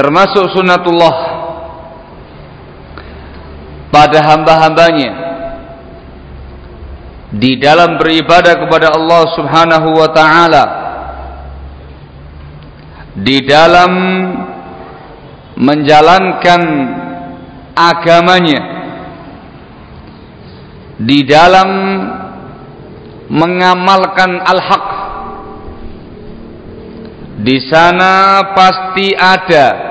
termasuk sunatullah pada hamba-hambanya. Di dalam beribadah kepada Allah Subhanahu wa taala. Di dalam menjalankan agamanya. Di dalam mengamalkan al-haq. Di sana pasti ada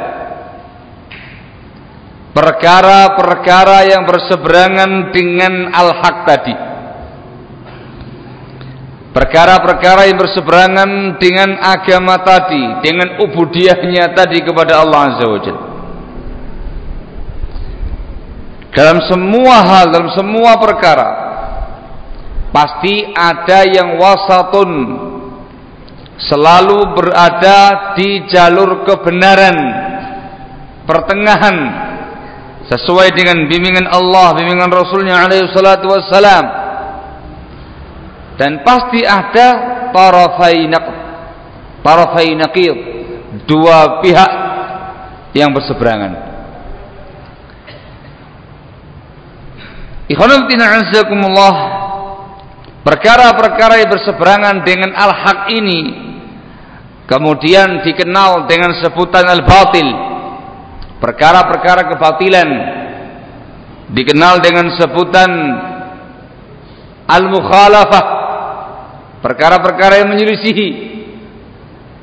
perkara-perkara yang berseberangan dengan al-haq tadi. Perkara-perkara yang berseberangan dengan agama tadi dengan ubudiyahnya tadi kepada Allah Azza wa Jalla. Dalam semua hal dalam semua perkara pasti ada yang wasatun selalu berada di jalur kebenaran pertengahan sesuai dengan bimbingan Allah bimbingan Rasulnya alaihi salatu wassalam. Dan pasti ada tarafai naqd tarafai naqid dua pihak yang berseberangan. Ikhwanul azakumullah perkara-perkara yang berseberangan dengan al-haq ini kemudian dikenal dengan sebutan al-batil perkara-perkara kebatilan dikenal dengan sebutan al-mukhalafah. Perkara-perkara yang menyelisihi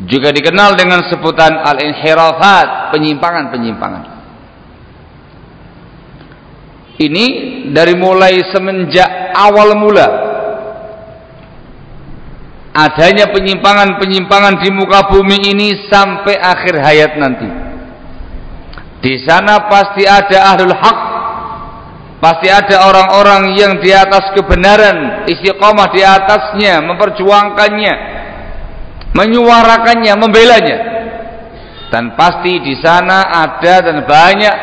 juga dikenal dengan sebutan al-inhirafat penyimpangan-penyimpangan. Ini dari mulai semenjak awal mula adanya penyimpangan-penyimpangan di muka bumi ini sampai akhir hayat nanti di sana pasti ada ahlul haq. Pasti ada orang-orang yang di atas kebenaran istiqomah di atasnya memperjuangkannya menyuarakannya membelanya. Dan pasti di sana ada dan banyak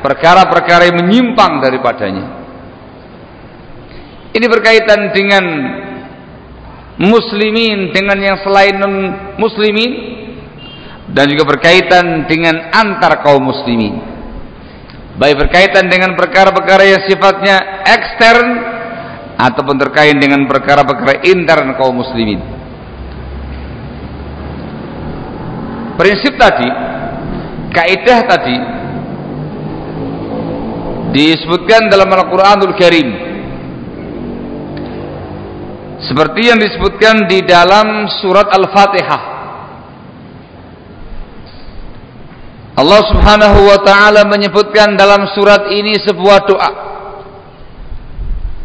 perkara-perkara yang menyimpang daripadanya. Ini berkaitan dengan muslimin dengan yang selain muslimin dan juga berkaitan dengan antar kaum muslimin baik berkaitan dengan perkara-perkara yang sifatnya ekstern ataupun terkait dengan perkara-perkara intern kaum muslimin. Prinsip tadi, kaidah tadi disebutkan dalam Al-Qur'anul Karim. Seperti yang disebutkan di dalam surat Al-Fatihah. Allah Subhanahu wa taala menyebutkan dalam surat ini sebuah doa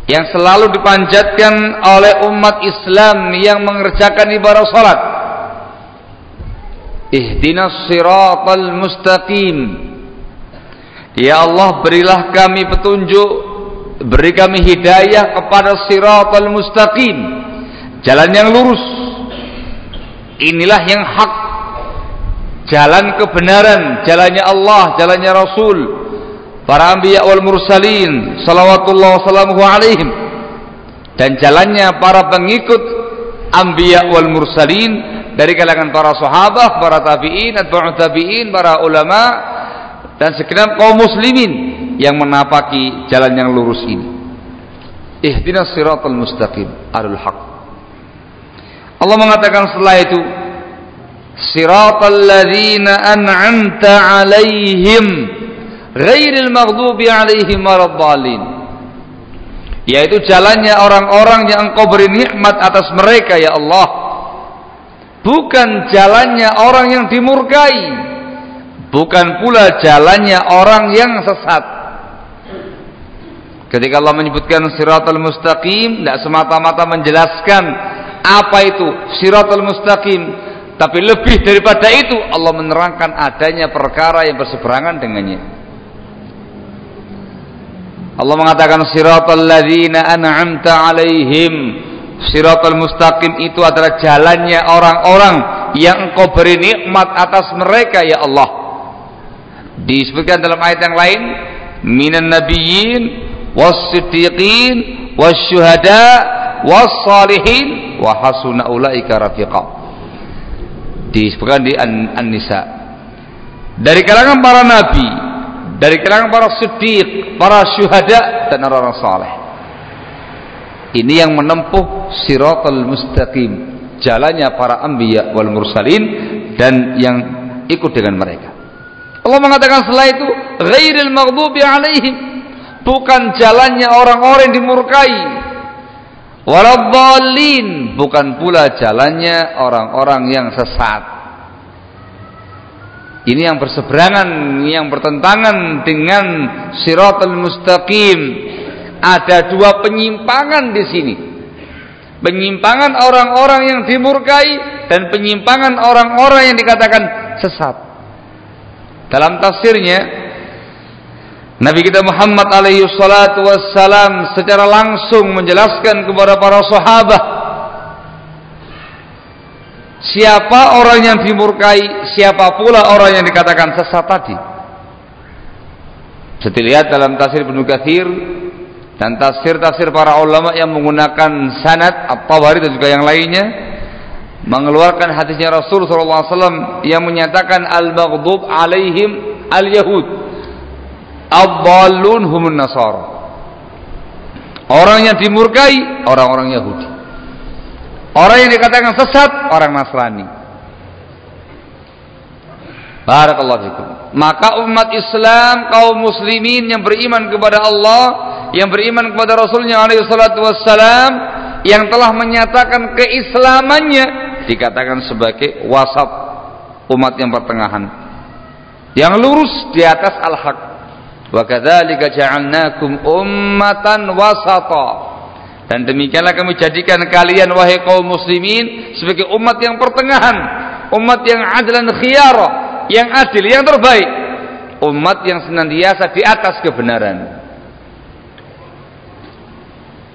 yang selalu dipanjatkan oleh umat Islam yang mengerjakan ibadah salat. Ihdinas siratal mustaqim. Ya Allah berilah kami petunjuk, beri kami hidayah kepada siratal mustaqim. Jalan yang lurus. Inilah yang hak jalan kebenaran, jalannya Allah, jalannya Rasul, para anbiya wal mursalin, salawatullah wassalamuhu alaihim, dan jalannya para pengikut anbiya wal mursalin dari kalangan para sahabat, para tabi'in, atba'u tabi'in, para ulama dan segenap kaum muslimin yang menapaki jalan yang lurus ini. Ihdinas siratal mustaqim, alul haq. Allah mengatakan setelah itu siratal ladzina an'amta 'alaihim ghairil maghdubi 'alaihim waladdallin. Yaitu jalannya orang-orang yang engkau beri nikmat atas mereka ya Allah. Bukan jalannya orang yang dimurkai. Bukan pula jalannya orang yang sesat. Ketika Allah menyebutkan siratal mustaqim tidak semata-mata menjelaskan apa itu siratal mustaqim tapi lebih daripada itu Allah menerangkan adanya perkara yang berseberangan dengannya. Allah mengatakan siratal ladzina an'amta alaihim. Siratal mustaqim itu adalah jalannya orang-orang yang engkau beri nikmat atas mereka ya Allah. Disebutkan dalam ayat yang lain, minan nabiyyin was-siddiqin was-syuhada was-salihin wa hasuna ulaika rafiqa disebutkan di An-Nisa. Dari kalangan para nabi, dari kalangan para siddiq, para syuhada dan orang-orang saleh. Ini yang menempuh siratal mustaqim, jalannya para anbiya wal mursalin dan yang ikut dengan mereka. Allah mengatakan setelah itu ghairil maghdubi alaihim bukan jalannya orang-orang yang dimurkai Waladhalin bukan pula jalannya orang-orang yang sesat. Ini yang berseberangan, yang bertentangan dengan siratul mustaqim. Ada dua penyimpangan di sini. Penyimpangan orang-orang yang dimurkai dan penyimpangan orang-orang yang dikatakan sesat. Dalam tafsirnya Nabi kita Muhammad alaihi salatu wassalam secara langsung menjelaskan kepada para sahabat siapa orang yang dimurkai, siapa pula orang yang dikatakan sesat tadi. Seperti lihat dalam tafsir Ibnu Katsir dan tafsir-tafsir para ulama yang menggunakan sanad At-Tabari dan juga yang lainnya mengeluarkan hadisnya Rasul sallallahu alaihi wasallam yang menyatakan al-maghdub alaihim al-yahud Abbalun humun nasara. Orang yang dimurkai orang-orang Yahudi. Orang yang dikatakan sesat orang Nasrani. Barakallahu fikum. Maka umat Islam, kaum muslimin yang beriman kepada Allah, yang beriman kepada Rasulnya alaihi salatu wassalam, yang telah menyatakan keislamannya dikatakan sebagai wasat umat yang pertengahan. Yang lurus di atas al-haq Wa kadzalika ja'alnakum ummatan wasata. Dan demikianlah kami jadikan kalian wahai kaum muslimin sebagai umat yang pertengahan, umat yang adlan khiyara, yang adil, yang terbaik, umat yang senantiasa di atas kebenaran.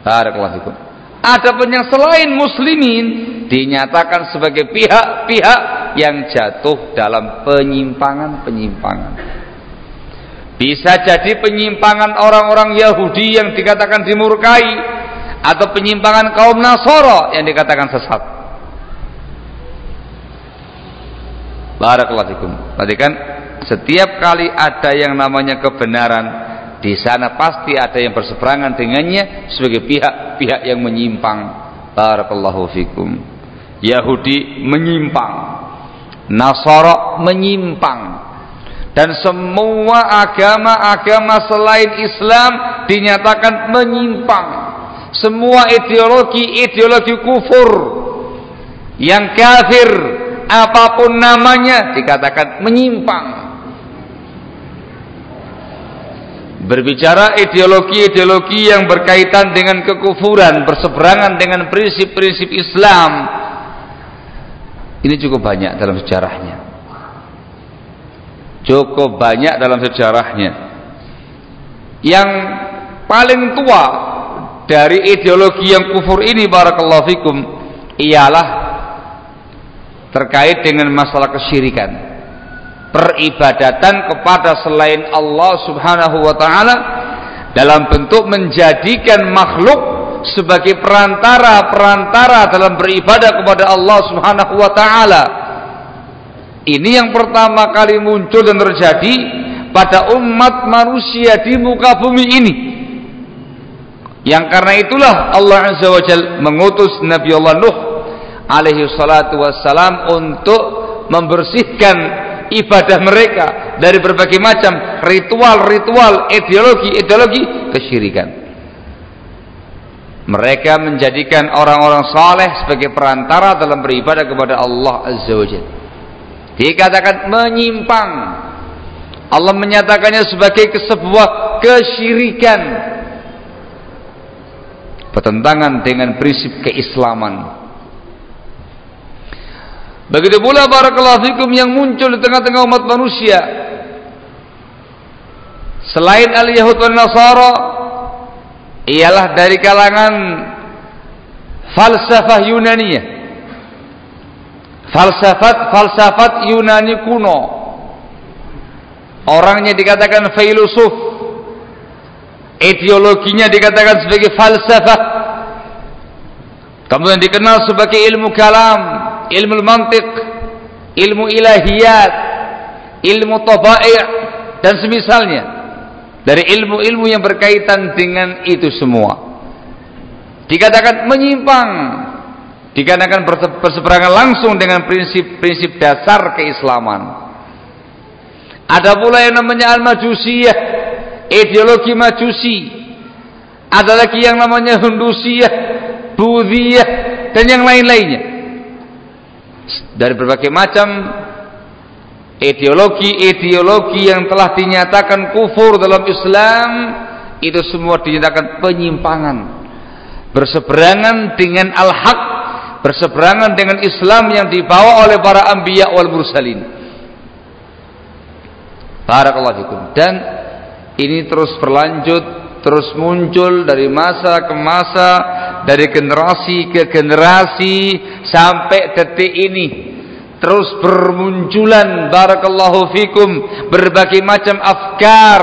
Barakallahu. Adapun yang selain muslimin dinyatakan sebagai pihak-pihak yang jatuh dalam penyimpangan-penyimpangan. Bisa jadi penyimpangan orang-orang Yahudi yang dikatakan dimurkai atau penyimpangan kaum Nasoro yang dikatakan sesat. Barakallahu fikum. Tadi kan setiap kali ada yang namanya kebenaran di sana pasti ada yang berseberangan dengannya sebagai pihak-pihak yang menyimpang barakallahu fikum Yahudi menyimpang Nasara menyimpang dan semua agama-agama selain Islam dinyatakan menyimpang. Semua ideologi-ideologi kufur yang kafir apa pun namanya dikatakan menyimpang. Berbicara ideologi-ideologi yang berkaitan dengan kekufuran berseberangan dengan prinsip-prinsip Islam ini cukup banyak dalam sejarahnya cukup banyak dalam sejarahnya. Yang paling tua dari ideologi yang kufur ini barakallahu fikum ialah terkait dengan masalah kesyirikan. Peribadatan kepada selain Allah subhanahu wa ta'ala dalam bentuk menjadikan makhluk sebagai perantara-perantara dalam beribadah kepada Allah subhanahu wa ta'ala ini yang pertama kali muncul dan terjadi pada umat manusia di muka bumi ini yang karena itulah Allah Azza wa Jal mengutus Nabi Allah Nuh alaihi salatu wassalam untuk membersihkan ibadah mereka dari berbagai macam ritual-ritual, ideologi-ideologi kesyirikan. Mereka menjadikan orang-orang saleh sebagai perantara dalam beribadah kepada Allah Azza wa Jalla. Dikatakan menyimpang. Allah menyatakannya sebagai sebuah kesyirikan bertentangan dengan prinsip keislaman. Begitu pula barakallahu fikum yang muncul di tengah-tengah umat manusia selain al-Yahud dan Nasara ialah dari kalangan falsafah Yunaniyah. Falsafat falsafat Yunani kuno. Orangnya dikatakan filosof. Ideologinya dikatakan sebagai falsafah kemudian dikenal sebagai ilmu kalam ilmu mantik ilmu ilahiyat ilmu tabai' dan semisalnya. Dari ilmu-ilmu yang berkaitan dengan itu semua. Dikatakan menyimpang dikatakan berseberangan langsung dengan prinsip-prinsip dasar keislaman. Ada pula yang namanya al-majusiyah ideologi majusi. Ada lagi yang namanya Hundusiyah Budhiyah dan yang lain-lainnya. Dari berbagai macam ideologi-ideologi yang telah dinyatakan kufur dalam Islam itu semua dinyatakan penyimpangan berseberangan dengan al-haq berseberangan dengan Islam yang dibawa oleh para anbiya wal mursalin. Barakallahu fikum. Dan ini terus berlanjut terus muncul dari masa ke masa dari generasi ke generasi sampai detik ini terus bermunculan barakallahu fikum berbagai macam afkar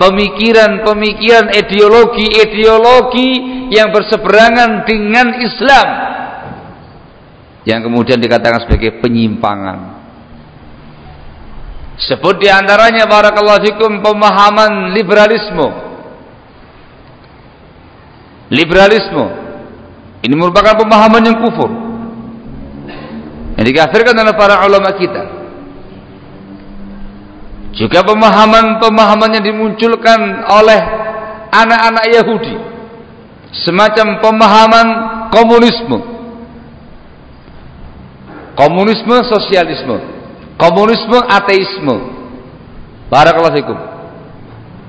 pemikiran-pemikiran ideologi-ideologi yang berseberangan dengan Islam yang kemudian dikatakan sebagai penyimpangan Sebut di antaranya barakallahu fikum pemahaman liberalisme. Liberalisme ini merupakan pemahaman yang kufur. Yang dikafirkan oleh para ulama kita. Juga pemahaman-pemahaman yang dimunculkan oleh anak-anak Yahudi. Semacam pemahaman komunisme. Komunisme sosialisme komunisme, ateisme. Barakallahu fikum.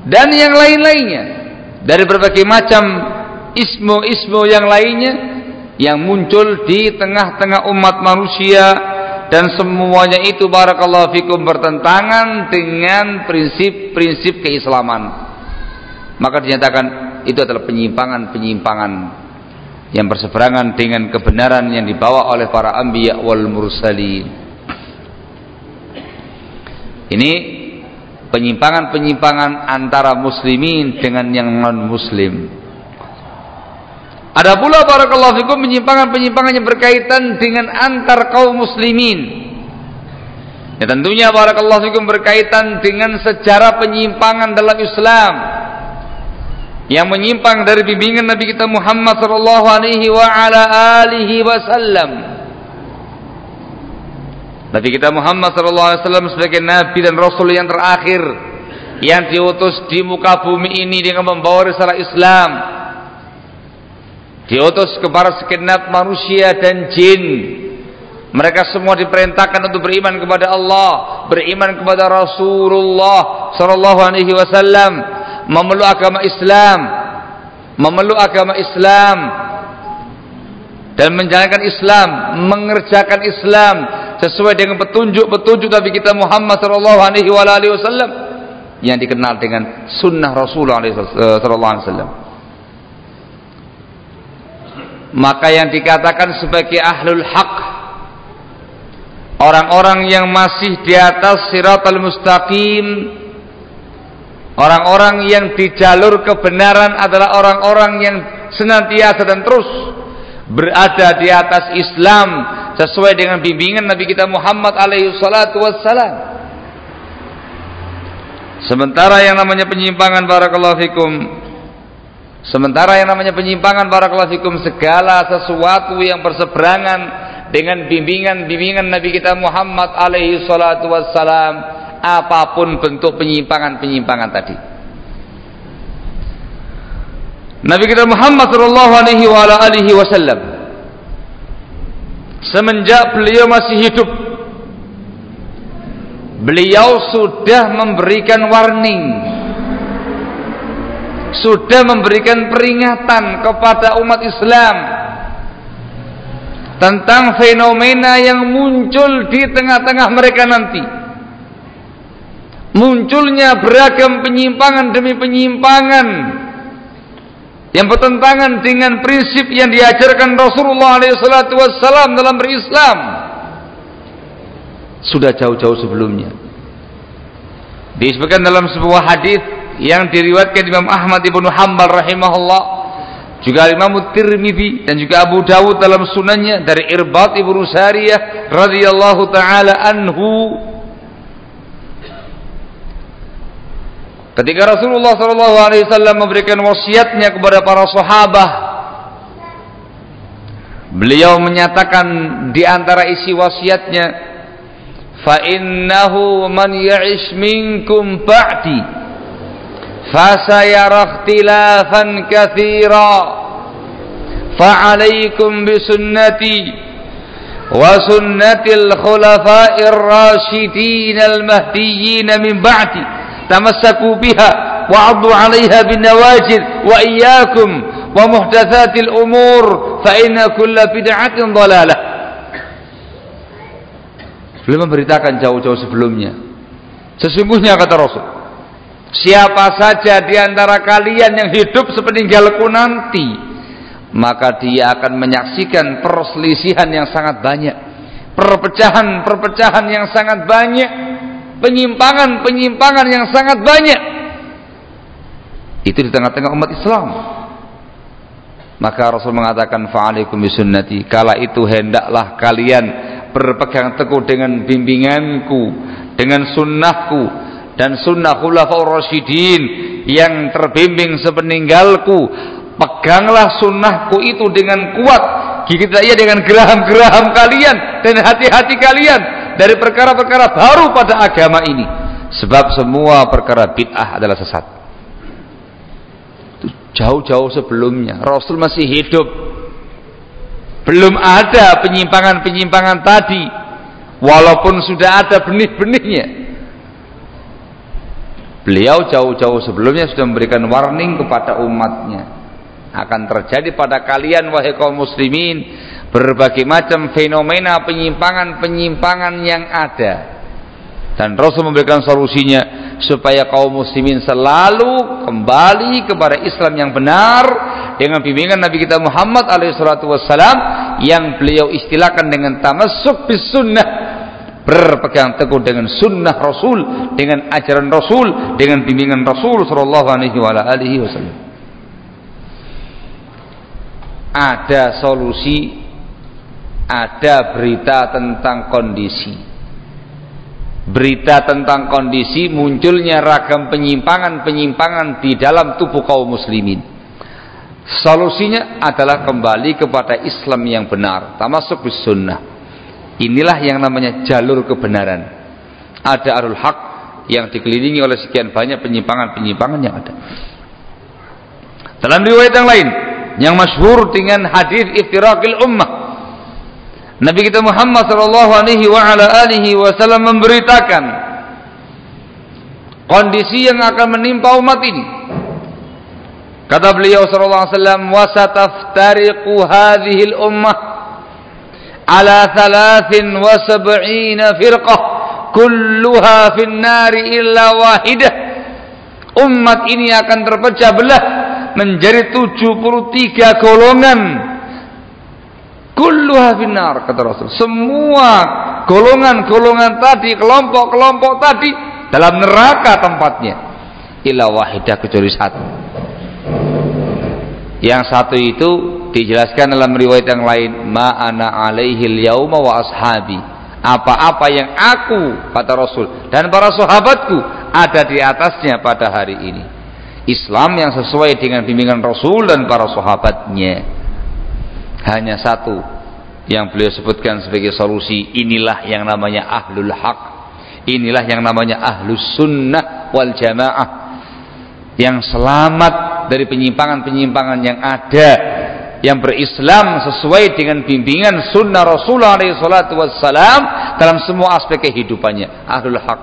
Dan yang lain-lainnya dari berbagai macam ismo-ismo yang lainnya yang muncul di tengah-tengah umat manusia dan semuanya itu barakallahu fikum bertentangan dengan prinsip-prinsip keislaman. Maka dinyatakan itu adalah penyimpangan-penyimpangan yang berseberangan dengan kebenaran yang dibawa oleh para anbiya wal mursalin. Ini penyimpangan-penyimpangan antara muslimin dengan yang non muslim. Ada pula barakallahu fikum penyimpangan-penyimpangan yang berkaitan dengan antar kaum muslimin. Ya tentunya barakallahu fikum berkaitan dengan sejarah penyimpangan dalam Islam yang menyimpang dari bimbingan Nabi kita Muhammad sallallahu alaihi wa ala alihi wasallam. Nabi kita Muhammad sallallahu alaihi wasallam sebagai nabi dan rasul yang terakhir yang diutus di muka bumi ini dengan membawa risalah Islam. Diutus kepada segenap manusia dan jin mereka semua diperintahkan untuk beriman kepada Allah, beriman kepada Rasulullah sallallahu alaihi wasallam, memeluk agama Islam, memeluk agama Islam. Dan menjalankan Islam, mengerjakan Islam. Sesuai dengan petunjuk-petunjuk Nabi kita Muhammad sallallahu alaihi wasallam. Yang dikenal dengan sunnah Rasulullah sallallahu alaihi wasallam. Maka yang dikatakan sebagai ahlul haq orang-orang yang masih di atas siratal mustaqim orang-orang yang di jalur kebenaran adalah orang-orang yang senantiasa dan terus berada di atas Islam sesuai dengan bimbingan Nabi kita Muhammad alaihi salatu wassalam. Sementara yang namanya penyimpangan barakallahu fikum sementara yang namanya penyimpangan barakallahu fikum segala sesuatu yang berseberangan dengan bimbingan-bimbingan Nabi kita Muhammad alaihi salatu wassalam apa pun bentuk penyimpangan-penyimpangan tadi Nabi kita Muhammad sallallahu alaihi wasallam semenjak beliau masih hidup beliau sudah memberikan warning sudah memberikan peringatan kepada umat Islam tentang fenomena yang muncul di tengah-tengah mereka nanti. Munculnya beragam penyimpangan demi penyimpangan yang bertentangan dengan prinsip yang diajarkan Rasulullah SAW dalam berislam sudah jauh-jauh sebelumnya. Disebutkan dalam sebuah hadis yang diriwayatkan Imam Ahmad ibnu Hambal rahimahullah juga Imam Tirmidzi dan juga Abu Dawud dalam sunannya dari Irbat ibnu Sariyah radhiyallahu taala anhu Ketika Rasulullah Shallallahu Alaihi Wasallam memberikan wasiatnya kepada para sahabat, beliau menyatakan di antara isi wasiatnya, fa innahu man ya'ish minkum ba'di fasayara ikhtilafan katsira fa'alaikum bisunnati wa sunnatil khulafa'ir rasyidin al-mahdiyyin min ba'di. تمسكوا بها وعضوا عليها بالنواجذ وإياكم ومحدثات الأمور فإن كل بدعة ضلالة. Beliau belum memberitakan jauh-jauh sebelumnya. Sesungguhnya kata Rasul siapa saja di antara kalian yang hidup sepeninggalku nanti maka dia akan menyaksikan perselisihan yang sangat banyak perpecahan-perpecahan yang sangat banyak penyimpangan-penyimpangan yang sangat banyak. Itu di tengah-tengah umat Islam. Maka Rasul mengatakan fa'alaikum bisunnati. Kala itu hendaklah kalian berpegang teguh dengan bimbinganku, dengan sunnahku, dan sunnah khulafaur rasyidin yang terbimbing sepeninggalku peganglah sunnahku itu dengan kuat gigit ia dengan geraham-geraham kalian dan hati-hati kalian dari perkara-perkara baru pada agama ini. Sebab semua perkara bid'ah adalah sesat. Jauh-jauh sebelumnya. Rasul masih hidup. Belum ada penyimpangan-penyimpangan tadi. Walaupun sudah ada benih-benihnya. Beliau jauh-jauh sebelumnya sudah memberikan warning kepada umatnya. Akan terjadi pada kalian wahai kaum muslimin berbagai macam fenomena penyimpangan-penyimpangan yang ada. Dan Rasul memberikan solusinya supaya kaum muslimin selalu kembali kepada Islam yang benar dengan bimbingan Nabi kita Muhammad alaihissalatu wassalam yang beliau istilahkan dengan tamassuk bis sunnah berpegang teguh dengan sunnah Rasul, dengan ajaran Rasul, dengan bimbingan Rasul Shallallahu Alaihi Wasallam. Ada solusi, ada berita tentang kondisi. berita tentang kondisi munculnya ragam penyimpangan-penyimpangan di dalam tubuh kaum muslimin. Solusinya adalah kembali kepada Islam yang benar, termasuk sunnah. Inilah yang namanya jalur kebenaran. Ada arul haq yang dikelilingi oleh sekian banyak penyimpangan-penyimpangan yang ada. Dalam riwayat yang lain, yang masyhur dengan hadis iftirakil ummah, Nabi kita Muhammad sallallahu alaihi wa ala alihi wasallam memberitakan kondisi yang akan menimpa umat ini. Kata beliau sallallahu alaihi wasallam, "Wa sataftariqu hadhihi al-ummah ala 73 firqah kulluha fin nari illa wahidah." Umat ini akan terpecah belah menjadi 73 golongan Kulluha finnar kata Rasul. Semua golongan-golongan tadi, kelompok-kelompok tadi dalam neraka tempatnya. Illa wahidah kecuali satu. Yang satu itu dijelaskan dalam riwayat yang lain, ma ana alaihi yauma wa ashabi. Apa-apa yang aku kata Rasul dan para sahabatku ada di atasnya pada hari ini. Islam yang sesuai dengan bimbingan Rasul dan para sahabatnya hanya satu yang beliau sebutkan sebagai solusi. Inilah yang namanya ahlul haq. Inilah yang namanya ahlus sunnah wal jamaah. Yang selamat dari penyimpangan-penyimpangan yang ada. Yang berislam sesuai dengan bimbingan sunnah Rasulullah SAW dalam semua aspek kehidupannya. Ahlul haq.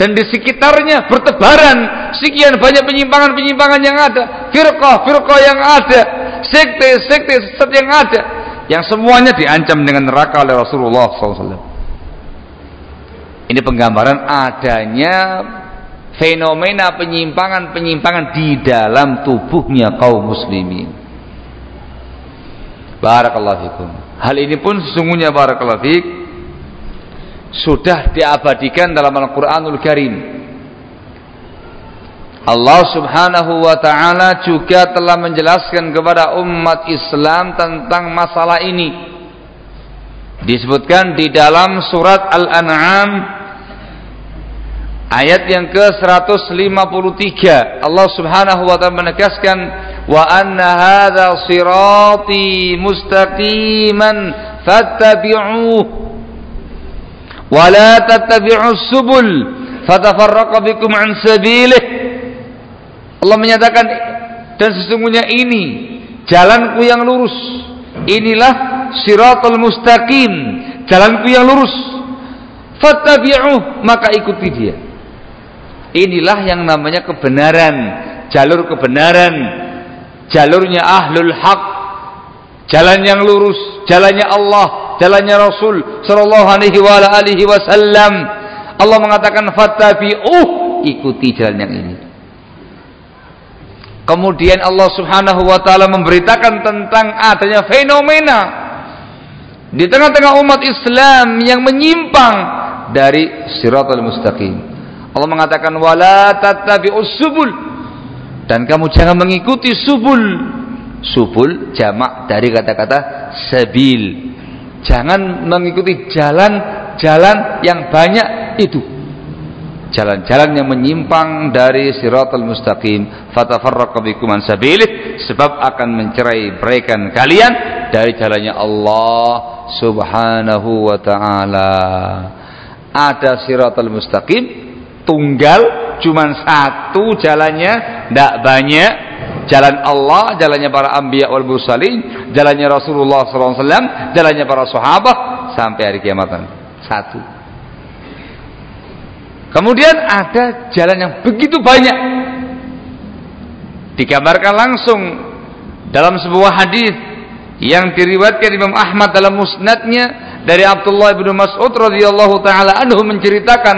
Dan di sekitarnya bertebaran sekian banyak penyimpangan-penyimpangan yang ada. Firqah-firqah yang ada sekte-sekte sesat yang ada yang semuanya diancam dengan neraka oleh Rasulullah SAW. Ini penggambaran adanya fenomena penyimpangan-penyimpangan di dalam tubuhnya kaum muslimin. Barakallahu fikum. Hal ini pun sesungguhnya barakallahu fik sudah diabadikan dalam Al-Qur'anul Karim Allah subhanahu wa ta'ala juga telah menjelaskan kepada umat Islam tentang masalah ini. Disebutkan di dalam surat Al-An'am ayat yang ke-153. Allah subhanahu wa ta'ala menegaskan wa anna hadha sirati mustaqiman fattabi'uh wa la tattabi'us subul fatafarraqa bikum an sabilih Allah menyatakan dan sesungguhnya ini jalanku yang lurus. Inilah siratul mustaqim, jalanku yang lurus. Fattabi'uh, maka ikuti dia. Inilah yang namanya kebenaran, jalur kebenaran, jalurnya ahlul haq, jalan yang lurus, jalannya Allah, jalannya Rasul sallallahu alaihi wa alihi wasallam. Allah mengatakan fattabi'uh, ikuti jalan yang ini. Kemudian Allah Subhanahu wa taala memberitakan tentang adanya fenomena di tengah-tengah umat Islam yang menyimpang dari siratal mustaqim. Allah mengatakan wala tattabi'us subul dan kamu jangan mengikuti subul. Subul jamak dari kata-kata sabil. Jangan mengikuti jalan-jalan yang banyak itu jalan-jalan yang menyimpang dari siratal mustaqim fatafarraqu bikum an sabilih sebab akan mencerai beraikan kalian dari jalannya Allah Subhanahu wa taala. Ada siratal mustaqim tunggal cuma satu jalannya tidak banyak. Jalan Allah jalannya para anbiya wal mursalin jalannya Rasulullah SAW jalannya para sahabat sampai hari kiamat satu Kemudian ada jalan yang begitu banyak. Digambarkan langsung dalam sebuah hadis yang diriwayatkan Imam Ahmad dalam musnadnya dari Abdullah bin Mas'ud radhiyallahu taala anhu menceritakan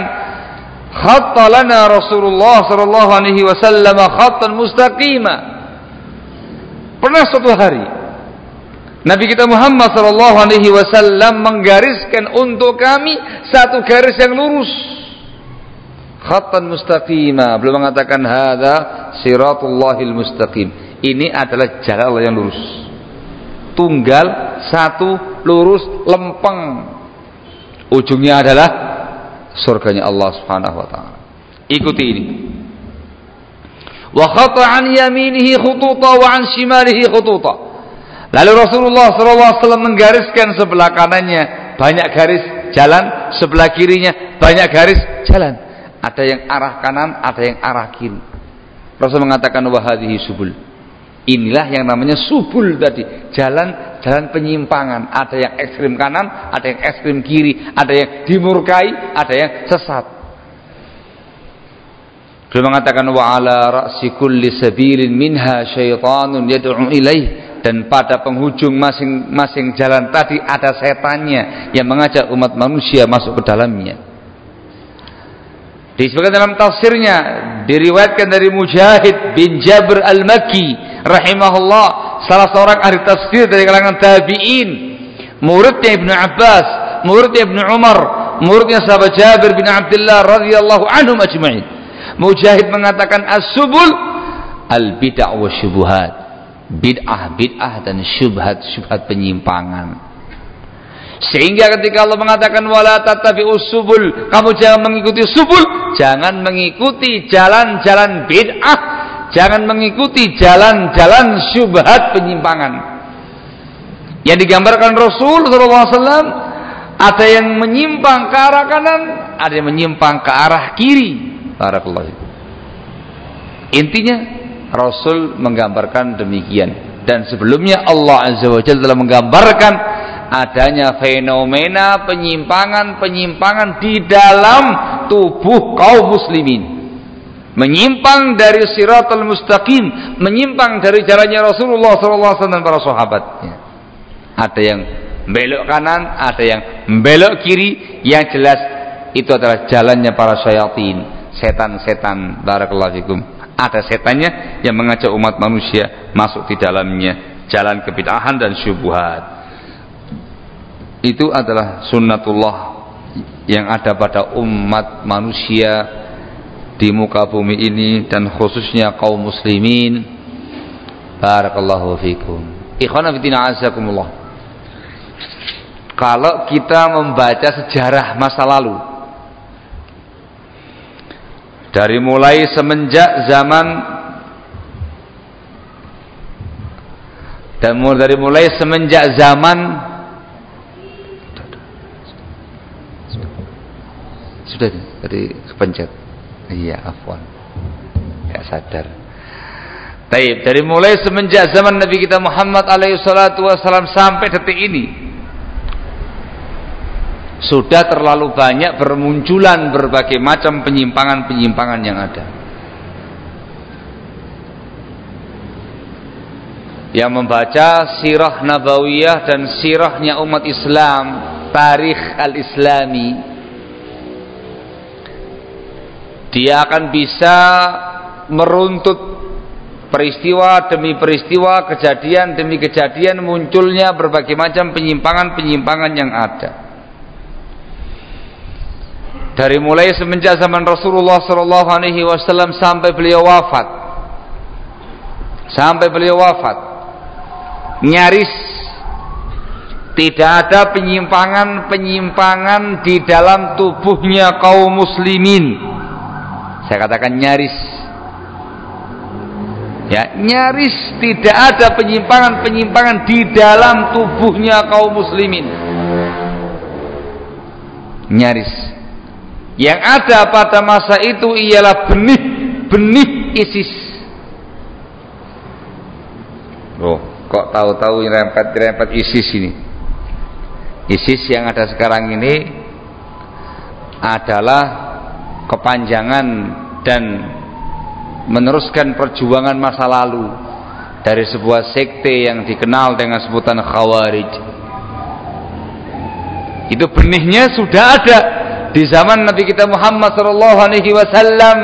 khatta lana Rasulullah sallallahu alaihi wasallam khattan mustaqima. Pernah suatu hari Nabi kita Muhammad sallallahu alaihi wasallam menggariskan untuk kami satu garis yang lurus khattan mustaqima belum mengatakan hadza siratullahil mustaqim ini adalah jalan Allah yang lurus tunggal satu lurus lempeng ujungnya adalah surganya Allah Subhanahu wa taala. Ikuti ini. Wa khata an yaminihi khututa wa an shimalihi khututa. Lalu Rasulullah SAW menggariskan sebelah kanannya banyak garis jalan, sebelah kirinya banyak garis jalan. Ada yang arah kanan, ada yang arah kiri. Rasul mengatakan wahadihi subul. Inilah yang namanya subul tadi, jalan jalan penyimpangan. Ada yang ekstrim kanan, ada yang ekstrim kiri, ada yang dimurkai, ada yang sesat. Beliau mengatakan wa ala ra'si kulli sabilin minha syaitanun yad'u ilaih dan pada penghujung masing-masing jalan tadi ada setannya yang mengajak umat manusia masuk ke dalamnya. Disebutkan dalam tafsirnya diriwayatkan dari Mujahid bin Jabir Al-Makki rahimahullah salah seorang ahli tafsir dari kalangan tabi'in. Muridnya Ibnu Abbas muridnya Ibnu Umar muridnya sahabat Jabir bin Abdullah radhiyallahu anhum ajma'in. Mujahid mengatakan as-subul al-bid'ah wa syubhat. Bid'ah bid'ah dan syubhat syubhat penyimpangan sehingga ketika Allah mengatakan wala tatabi'us subul, kamu jangan mengikuti subul, jangan mengikuti jalan-jalan bid'ah, jangan mengikuti jalan-jalan syubhat penyimpangan. Yang digambarkan Rasul SAW ada yang menyimpang ke arah kanan, ada yang menyimpang ke arah kiri. Barakallahu. Intinya Rasul menggambarkan demikian dan sebelumnya Allah Azza wa Jalla telah menggambarkan adanya fenomena penyimpangan-penyimpangan di dalam tubuh kaum muslimin. Menyimpang dari siratul mustaqim menyimpang dari jalannya Rasulullah SAW dan para sahabatnya. Ada yang belok kanan ada yang belok kiri. Yang jelas itu adalah jalannya para syaitan setan-setan. Barakallahu fikum. Ada setannya yang mengajak umat manusia masuk di dalamnya jalan kebid'ahan dan syubhat itu adalah sunnatullah yang ada pada umat manusia di muka bumi ini dan khususnya kaum muslimin. Barakallahu fikum. Ikhwana azakumullah. Kalau kita membaca sejarah masa lalu dari mulai semenjak zaman dan dari mulai semenjak zaman Sudah tadi kepencet. Iya, afwan. Enggak sadar. Taib, dari mulai semenjak zaman Nabi kita Muhammad alaihi salatu wasallam sampai detik ini sudah terlalu banyak bermunculan berbagai macam penyimpangan-penyimpangan yang ada. Yang membaca sirah nabawiyah dan sirahnya umat Islam, tarikh al-islami dia akan bisa meruntut peristiwa demi peristiwa, kejadian demi kejadian munculnya berbagai macam penyimpangan-penyimpangan yang ada. Dari mulai semenjak zaman Rasulullah Shallallahu Alaihi Wasallam sampai beliau wafat, sampai beliau wafat, nyaris tidak ada penyimpangan-penyimpangan di dalam tubuhnya kaum muslimin saya katakan nyaris. Ya, nyaris tidak ada penyimpangan-penyimpangan di dalam tubuhnya kaum muslimin. Nyaris. Yang ada pada masa itu ialah benih-benih ISIS. Oh, kok tahu-tahu rempet-rempet ISIS ini? ISIS yang ada sekarang ini adalah kepanjangan dan meneruskan perjuangan masa lalu dari sebuah sekte yang dikenal dengan sebutan Khawarij. Itu benihnya sudah ada di zaman Nabi kita Muhammad sallallahu alaihi wasallam.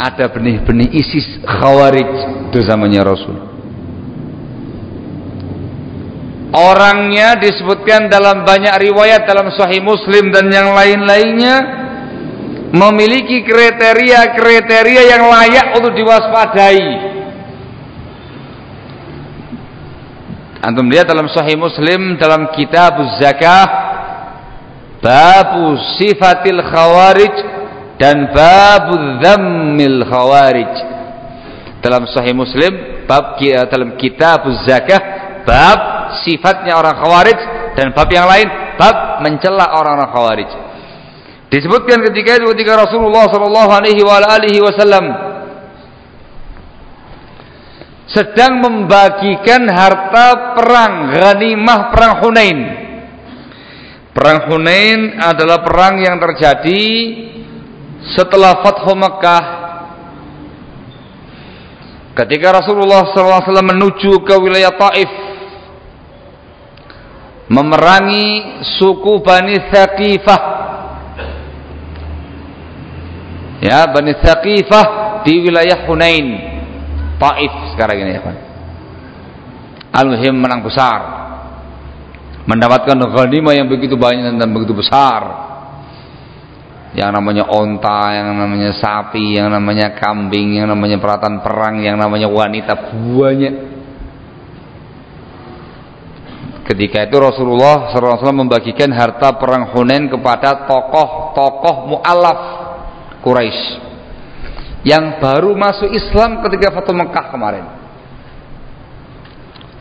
Ada benih-benih ISIS Khawarij di zamannya Rasul. Orangnya disebutkan dalam banyak riwayat dalam Sahih Muslim dan yang lain-lainnya memiliki kriteria-kriteria yang layak untuk diwaspadai. Antum lihat dalam Sahih Muslim dalam kitab zakah babu sifatil khawarij dan babu dhammil khawarij dalam sahih muslim bab dalam kitab zakah bab sifatnya orang khawarij dan bab yang lain bab mencela orang-orang khawarij disebutkan ketika itu ketika Rasulullah sallallahu alaihi wasallam sedang membagikan harta perang ghanimah perang Hunain. Perang Hunain adalah perang yang terjadi setelah Fathu Mekah ketika Rasulullah SAW menuju ke wilayah Taif memerangi suku Bani Thaqifah ya Bani Thaqifah di wilayah Hunain Taif sekarang ini ya Pak. Al-Muhim menang besar. Mendapatkan ghanimah yang begitu banyak dan begitu besar. Yang namanya onta, yang namanya sapi, yang namanya kambing, yang namanya peralatan perang, yang namanya wanita banyak. Ketika itu Rasulullah SAW membagikan harta perang Hunain kepada tokoh-tokoh mu'alaf Quraisy yang baru masuk Islam ketika Fatul Mekah kemarin.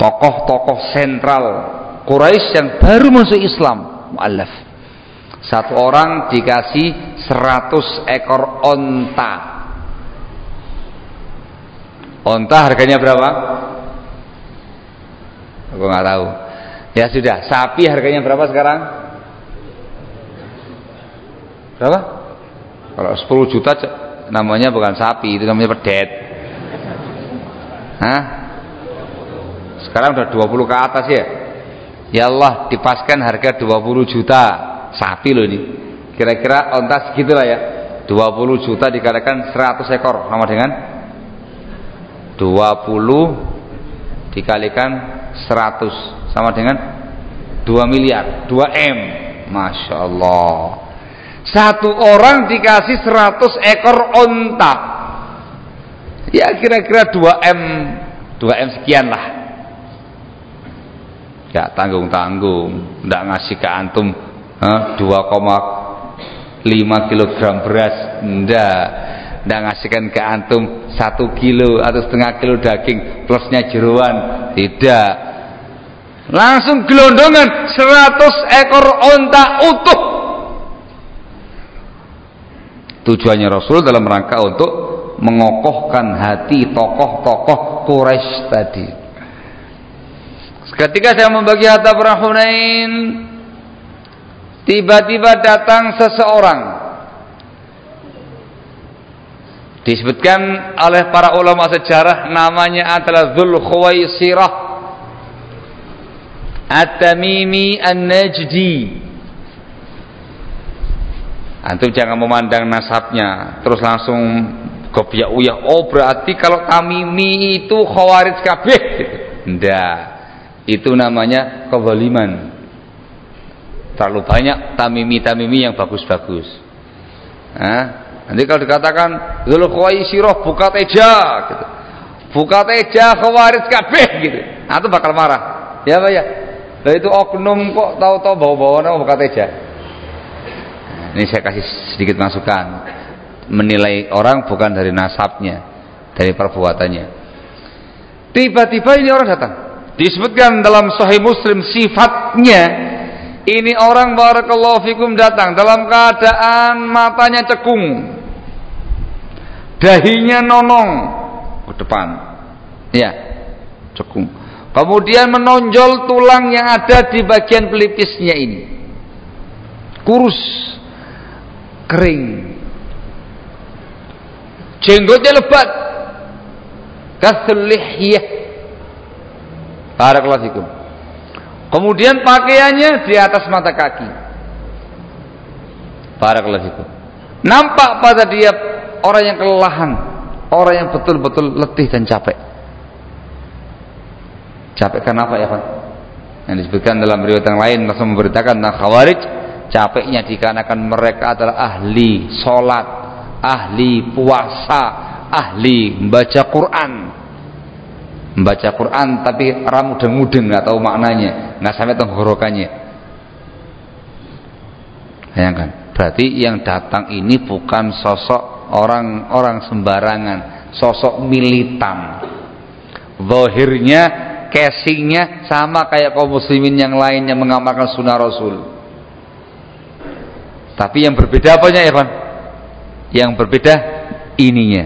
Tokoh-tokoh sentral Quraisy yang baru masuk Islam, mu'allaf. Satu orang dikasih 100 ekor onta. Onta harganya berapa? Aku nggak tahu. Ya sudah, sapi harganya berapa sekarang? Berapa? Kalau 10 juta namanya bukan sapi, itu namanya pedet. Hah? Sekarang udah 20 ke atas ya. Ya Allah, dipaskan harga 20 juta sapi loh ini. Kira-kira ontas segitulah ya. 20 juta dikatakan 100 ekor sama dengan 20 dikalikan 100 sama dengan 2 miliar 2 M Masya Allah satu orang dikasih 100 ekor onta. Ya kira-kira 2M 2M sekian lah. Ya tanggung-tanggung, tidak ngasih ke antum 2,5 kilogram beras, ndak. Ndak ngasihkan ke antum 1 kilo atau setengah kilo daging plusnya jeruan, tidak. Langsung gelondongan 100 ekor onta utuh Tujuannya Rasul dalam rangka untuk mengokohkan hati tokoh-tokoh Quraisy tadi. Ketika saya membagi harta perang Hunain, tiba-tiba datang seseorang. Disebutkan oleh para ulama sejarah namanya adalah Dzul Khuwaisirah At-Tamimi An-Najdi Antum jangan memandang nasabnya terus langsung gobiak uyah. Oh berarti kalau tamimi itu khawarij kabeh. Ndak. Itu namanya kezaliman. Terlalu banyak tamimi-tamimi yang bagus-bagus. Nah, nanti kalau dikatakan Dzul Khuwaisirah buka teja gitu. Buka teja khawarij kabeh gitu. Nah, itu bakal marah. Ya Pak ya. Lah itu oknum kok tahu-tahu bawa-bawa nama buka teja. Ini saya kasih sedikit masukan. Menilai orang bukan dari nasabnya, dari perbuatannya. Tiba-tiba ini orang datang. Disebutkan dalam Sahih Muslim sifatnya ini orang barakallahu fikum datang dalam keadaan matanya cekung. Dahinya nonong ke depan. Ya, cekung. Kemudian menonjol tulang yang ada di bagian pelipisnya ini. Kurus kering jenggotnya lebat kasul lihyah barakallahu fikum kemudian pakaiannya di atas mata kaki. Barakallahu fikum. Nampak pada dia orang yang kelelahan orang yang betul-betul letih dan capek. Capek karena apa ya Pak? Yang disebutkan dalam riwayat yang lain Rasul memberitakan tentang khawarij capeknya dikarenakan mereka adalah ahli sholat ahli puasa ahli membaca Quran membaca Quran tapi ramudeng-mudeng nggak tahu maknanya nggak sampai tenggorokannya Bayangkan, berarti yang datang ini bukan sosok orang-orang sembarangan, sosok militan. Zahirnya, casingnya sama kayak kaum muslimin yang lain yang mengamalkan sunnah Rasul. Tapi yang berbeda apanya Evan? Yang berbeda ininya.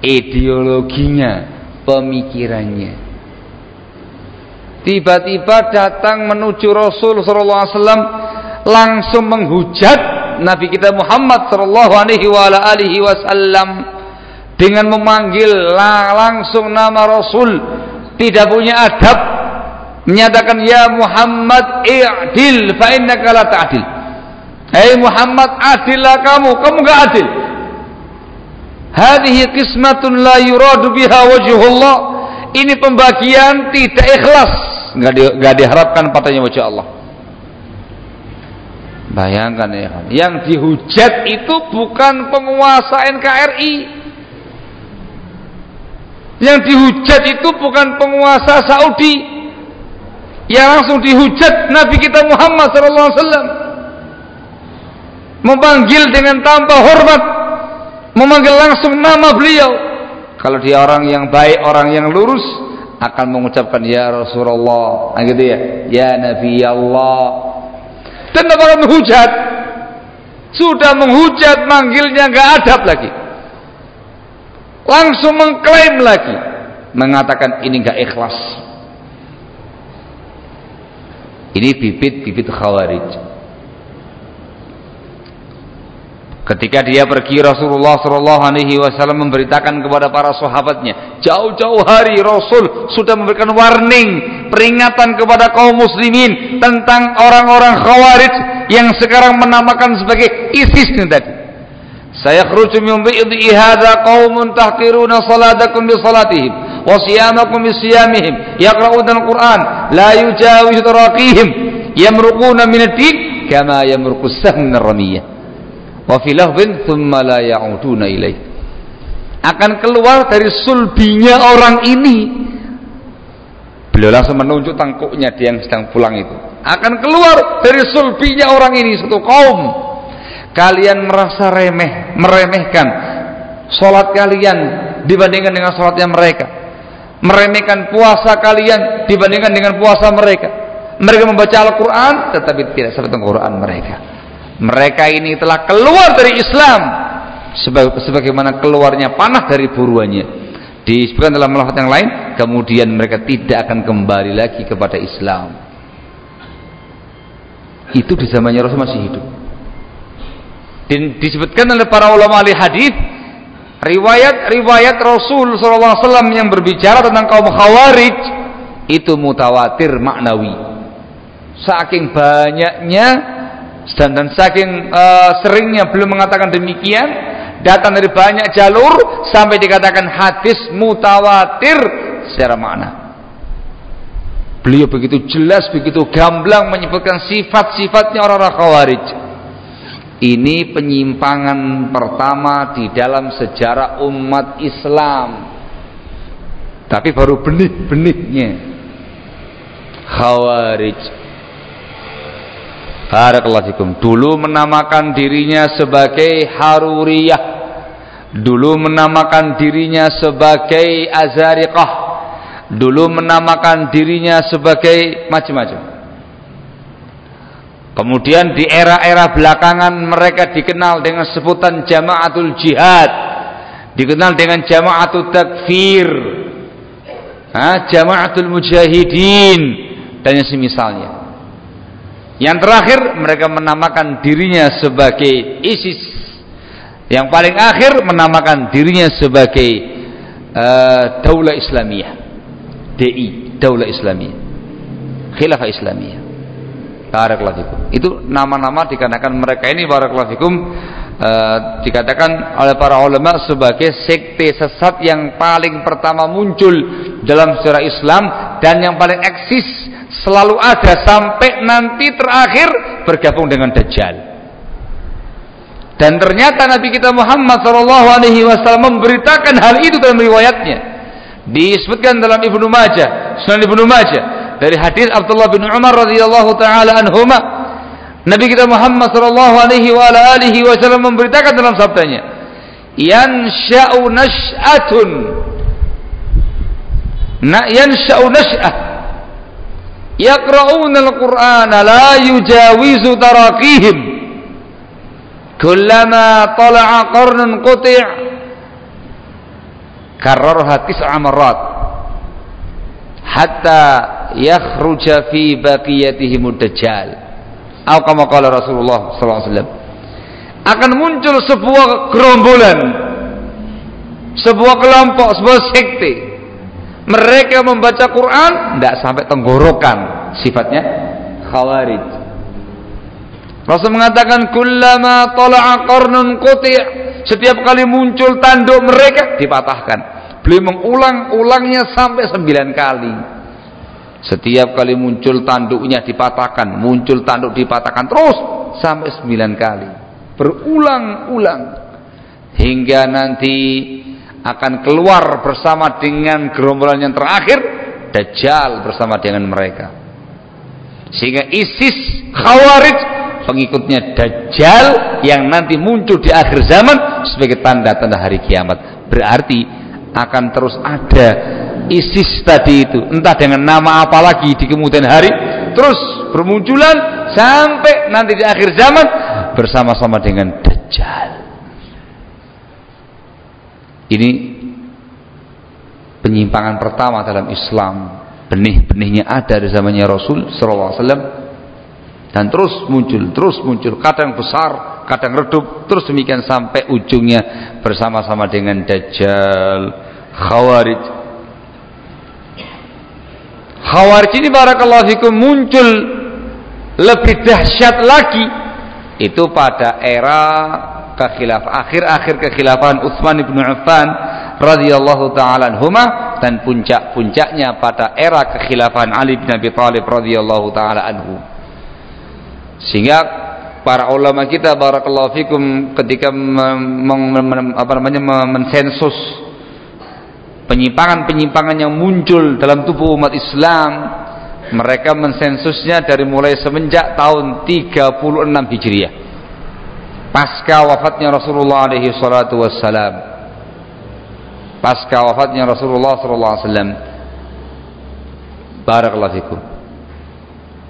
Ideologinya, pemikirannya. Tiba-tiba datang menuju Rasul sallallahu alaihi wasallam langsung menghujat Nabi kita Muhammad sallallahu alaihi wasallam dengan memanggil langsung nama Rasul tidak punya adab menyatakan ya Muhammad i'dil fa innaka la ta'dil Hei Muhammad adillah kamu kamu enggak adil hadhihi qismatun la yuradu biha wajhullah ini pembagian tidak ikhlas enggak di, enggak diharapkan padanya wajah Allah Bayangkan ya, yang dihujat itu bukan penguasa NKRI. Yang dihujat itu bukan penguasa Saudi. Yang langsung dihujat Nabi kita Muhammad SAW. Memanggil dengan tanpa hormat, memanggil langsung nama beliau. Kalau dia orang yang baik, orang yang lurus, akan mengucapkan ya Rasulullah, nah gitu ya, ya Nabi Allah, dan bakal menghujat. Sudah menghujat manggilnya nggak adab lagi. Langsung mengklaim lagi. Mengatakan ini nggak ikhlas. Ini bibit-bibit khawarij Ketika dia pergi Rasulullah Shallallahu Alaihi Wasallam memberitakan kepada para sahabatnya, jauh-jauh hari Rasul sudah memberikan warning, peringatan kepada kaum muslimin tentang orang-orang khawarij yang sekarang menamakan sebagai ISIS ini tadi. Saya khruju min bi'di hadza qaumun tahqiruna salatakum bi salatihim wa siyamakum bi siyamihim yaqra'una al-Qur'an la yujawizu taraqihim yamruquna min ad-din kama yamruqu as-sahm min ar-ramiyah wa fi lahwin thumma la akan keluar dari sulbinya orang ini. Beliau langsung menunjuk tangkuknya dia yang sedang pulang itu. Akan keluar dari sulbinya orang ini satu kaum. Kalian merasa remeh meremehkan sholat kalian dibandingkan dengan sholatnya mereka. Meremehkan puasa kalian dibandingkan dengan puasa mereka. Mereka membaca Al-Quran tetapi tidak seperti Al-Quran mereka mereka ini telah keluar dari Islam. Sebagaimana keluarnya panah dari buruannya. Disebutkan dalam lafaz yang lain kemudian mereka tidak akan kembali lagi kepada Islam. Itu di zamannya Rasul masih hidup. Dan disebutkan oleh para ulama ahli hadis riwayat-riwayat Rasul SAW yang berbicara tentang kaum khawarij itu mutawatir maknawi. Saking banyaknya dan, saking uh, seringnya belum mengatakan demikian datang dari banyak jalur sampai dikatakan hadis mutawatir secara makna. Beliau begitu jelas begitu gamblang menyebutkan sifat-sifatnya orang-orang khawarij. Ini penyimpangan pertama di dalam sejarah umat Islam. Tapi baru benih-benihnya. Khawarij Barakallahu. Dulu menamakan dirinya sebagai Haruriyah. Dulu menamakan dirinya sebagai Azariqah. Dulu menamakan dirinya sebagai macam-macam. Kemudian di era-era belakangan mereka dikenal dengan sebutan Jamaatul Jihad. Dikenal dengan Jamaatul Takfir. Jamaatul Mujahidin dan yang semisalnya. Yang terakhir mereka menamakan dirinya sebagai ISIS. Yang paling akhir menamakan dirinya sebagai uh, Daulah Islamiyah. DI, Daulah Islamiyah. Khilafah Islamiyah. Barakallahu Itu nama-nama dikarenakan mereka ini barakallahu fikum uh, dikatakan oleh para ulama sebagai sekte sesat yang paling pertama muncul dalam sejarah Islam dan yang paling eksis selalu ada sampai nanti terakhir bergabung dengan Dajjal. Dan ternyata Nabi kita Muhammad Shallallahu Alaihi Wasallam memberitakan hal itu dalam riwayatnya. Disebutkan dalam Ibnu Majah, Sunan Ibnu Majah dari hadis Abdullah bin Umar radhiyallahu taala anhuma Nabi kita Muhammad sallallahu alaihi wasallam memberitakan dalam sabdanya, "Yansha'u nash'atun" Na yansha'u nash'ah yaqra'una al-Qur'ana la yujawizu taraqihim kullama tala'a qarnun quti' karrarha tis'a marrat. Hatta yakhruja fi baqiyatihim ad-dajjal atau kama qala Rasulullah sallallahu alaihi wasallam akan muncul sebuah gerombolan sebuah kelompok sebuah sekte mereka membaca Quran tidak sampai tenggorokan. Sifatnya khawarij. Rasul mengatakan kullama tala'a qarnun quti' setiap kali muncul tanduk mereka dipatahkan. Beliau mengulang-ulangnya sampai sembilan kali. Setiap kali muncul tanduknya dipatahkan muncul tanduk dipatahkan terus sampai sembilan kali. Berulang-ulang. Hingga nanti akan keluar bersama dengan gerombolan yang terakhir Dajjal bersama dengan mereka. Sehingga ISIS Khawarij pengikutnya Dajjal yang nanti muncul di akhir zaman sebagai tanda-tanda hari kiamat. Berarti akan terus ada ISIS tadi itu. Entah dengan nama apa lagi di kemudian hari terus bermunculan sampai nanti di akhir zaman bersama-sama dengan Dajjal ini penyimpangan pertama dalam Islam. Benih-benihnya ada di zamannya Rasul wasallam dan terus muncul, terus muncul, kadang besar, kadang redup, terus demikian sampai ujungnya bersama-sama dengan Dajjal, Khawarij. Khawarij ini barakallahu fikum muncul lebih dahsyat lagi itu pada era kekhilafah akhir-akhir kekhilafahan Utsman bin Affan radhiyallahu taala anhuma dan puncak-puncaknya pada era kekhilafahan Ali bin Abi Thalib radhiyallahu taala anhu. Sehingga para ulama kita barakallahu fikum ketika apa namanya mensensus penyimpangan-penyimpangan yang muncul dalam tubuh umat Islam mereka mensensusnya dari mulai semenjak tahun 36 Hijriah. Pasca wafatnya Rasulullah alaihi salatu wassalam. Pasca wafatnya Rasulullah sallallahu alaihi wasallam. Barakallahu fikum.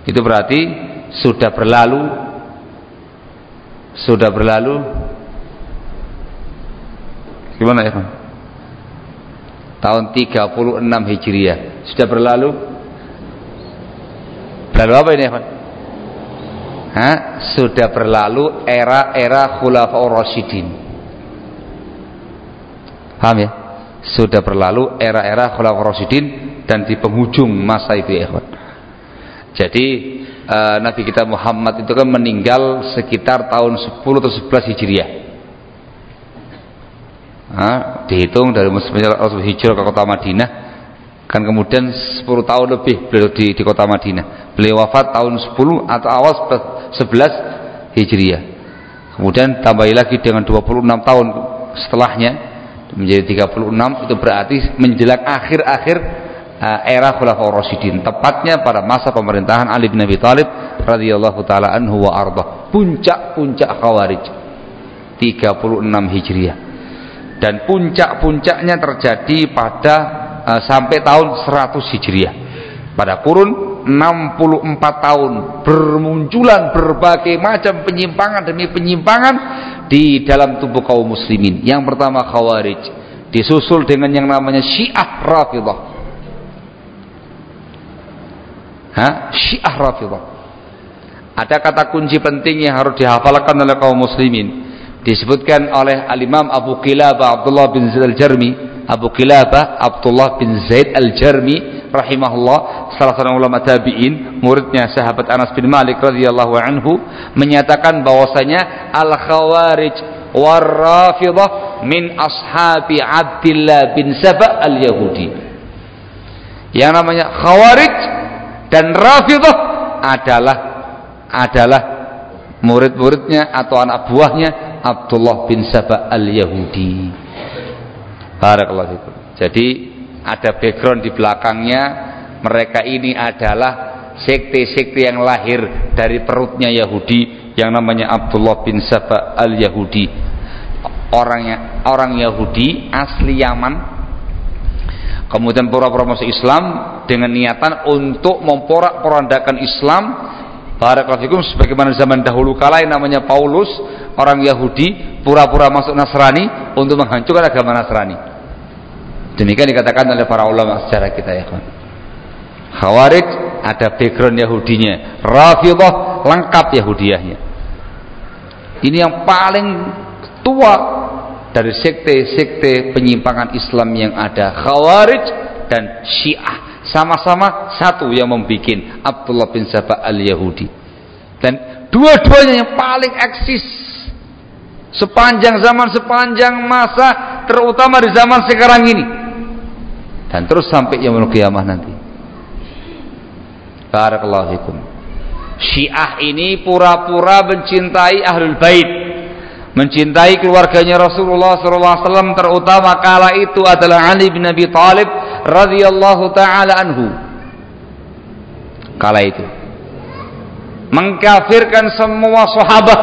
Itu berarti sudah berlalu. Sudah berlalu. Gimana ya tahun 36 Hijriah. Sudah berlalu berlalu apa ini ya ha, sudah berlalu era-era khulafaur rasyidin. Paham ya? Sudah berlalu era-era khulafaur rasyidin dan di penghujung masa itu ya. Jadi uh, Nabi kita Muhammad itu kan meninggal sekitar tahun 10 atau 11 Hijriah. Nah, dihitung dari Rasul hijrah ke kota Madinah kan kemudian 10 tahun lebih beliau di, di kota Madinah. Beliau wafat tahun 10 atau awal 11 Hijriah. Kemudian tambahi lagi dengan 26 tahun setelahnya menjadi 36 itu berarti menjelang akhir-akhir uh, era Khulafaur Rasyidin. Tepatnya pada masa pemerintahan Ali bin Abi Thalib radhiyallahu taala anhu wa arda puncak-puncak Khawarij. 36 Hijriah. Dan puncak-puncaknya terjadi pada uh, sampai tahun 100 Hijriah pada kurun 64 tahun bermunculan berbagai macam penyimpangan demi penyimpangan di dalam tubuh kaum muslimin. Yang pertama Khawarij, disusul dengan yang namanya Syiah Rafidah. Hah? Syiah Rafidah. Ada kata kunci penting yang harus dihafalkan oleh kaum muslimin. Disebutkan oleh Al-Imam Abu Qilabah Abdullah bin Zaid Al-Jarmi, Abu Qilabah Abdullah bin Zaid Al-Jarmi rahimahullah salah seorang ulama tabi'in muridnya sahabat Anas bin Malik radhiyallahu anhu menyatakan bahwasanya al khawarij war rafidah min ashabi Abdullah bin Saba al Yahudi yang namanya khawarij dan rafidah adalah adalah murid-muridnya atau anak buahnya Abdullah bin Saba al Yahudi barakallahu fikum. Jadi ada background di belakangnya mereka ini adalah sekte-sekte yang lahir dari perutnya Yahudi yang namanya Abdullah bin Saba al-Yahudi. Orangnya orang Yahudi asli Yaman. Kemudian pura-pura masuk Islam dengan niatan untuk memporak-porandakan Islam Barakallahu sebagaimana zaman dahulu kala yang namanya Paulus orang Yahudi pura-pura masuk Nasrani untuk menghancurkan agama Nasrani. Demikian dikatakan oleh para ulama sejarah kita ya kawan. Khawarij ada background Yahudinya, Rafidah lengkap Yahudiahnya. Ini yang paling tua dari sekte-sekte penyimpangan Islam yang ada, Khawarij dan Syiah sama-sama satu yang membuat Abdullah bin Sabah al-Yahudi. Dan dua-duanya yang paling eksis. Sepanjang zaman sepanjang masa terutama di zaman sekarang ini. Dan terus sampai yang kiamah nanti. Barakallahu fikum. Syiah ini pura-pura mencintai Ahlul Bait. Mencintai keluarganya Rasulullah SAW terutama kala itu adalah Ali bin Abi Thalib radhiyallahu taala anhu. Kala itu. Mengkafirkan semua sahabat.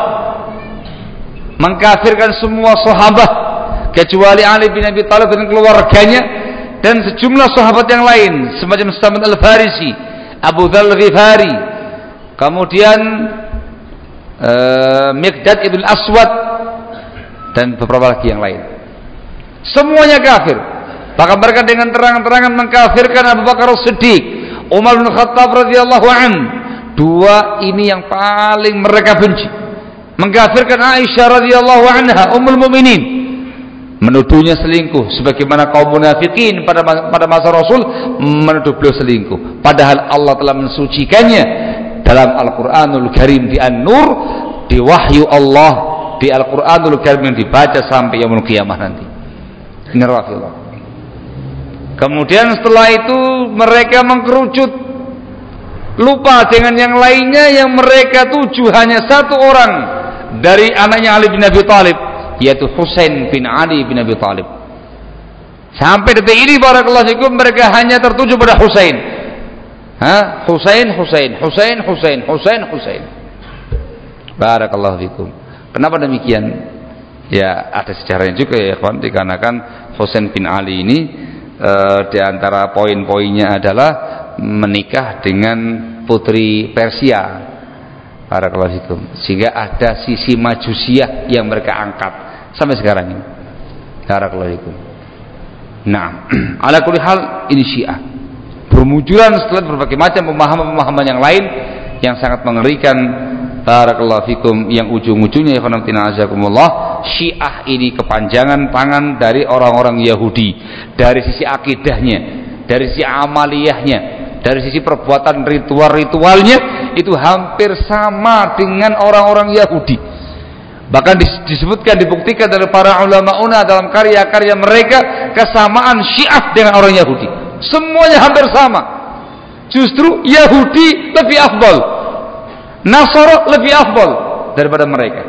Mengkafirkan semua sahabat. Kecuali Ali bin Abi Thalib dan keluarganya dan sejumlah sahabat yang lain. Semacam Samad al-Farisi Abu Dhal Ghifari kemudian uh, Miqdad ibn Aswad dan beberapa lagi yang lain. Semuanya kafir maka mereka dengan terang-terangan mengkafirkan Abu Bakar As-Siddiq, Umar bin Khattab radhiyallahu an. Dua ini yang paling mereka benci. Mengkafirkan Aisyah radhiyallahu anha, Ummul Mukminin. Menuduhnya selingkuh sebagaimana kaum munafikin pada pada masa Rasul menuduh beliau selingkuh. Padahal Allah telah mensucikannya dalam Al-Qur'anul Karim di An-Nur, di wahyu Allah di Al-Qur'anul Karim yang dibaca sampai yaumul kiamah nanti. Ini. Kemudian setelah itu mereka mengkerucut lupa dengan yang lainnya yang mereka tuju hanya satu orang dari anaknya Ali bin Abi Thalib yaitu Husain bin Ali bin Abi Thalib. Sampai detik ini barakallahu fikum mereka hanya tertuju pada Husain. Ha? Husain, Husain, Husain, Husain, Husain, Husain. Barakallahu fikum. Kenapa demikian? Ya, ada sejarahnya juga ya, kawan, dikarenakan Husain bin Ali ini e, di antara poin-poinnya adalah menikah dengan putri Persia. Barakallahu Sehingga ada sisi majusiah yang mereka angkat sampai sekarang ini. Barakallahu Nah, ala kulli hal ini Syiah. Bermunculan setelah berbagai macam pemahaman-pemahaman yang lain yang sangat mengerikan Barakallahu fikum. Yang ujung-ujungnya ya azakumullah Syiah ini kepanjangan tangan dari orang-orang Yahudi. Dari sisi akidahnya dari sisi amaliyahnya dari sisi perbuatan ritual-ritualnya itu hampir sama dengan orang-orang Yahudi. Bahkan disebutkan dibuktikan dari para ulama una dalam karya-karya mereka kesamaan Syiah dengan orang Yahudi. Semuanya hampir sama. Justru Yahudi lebih afdal Nasara lebih afdal daripada mereka.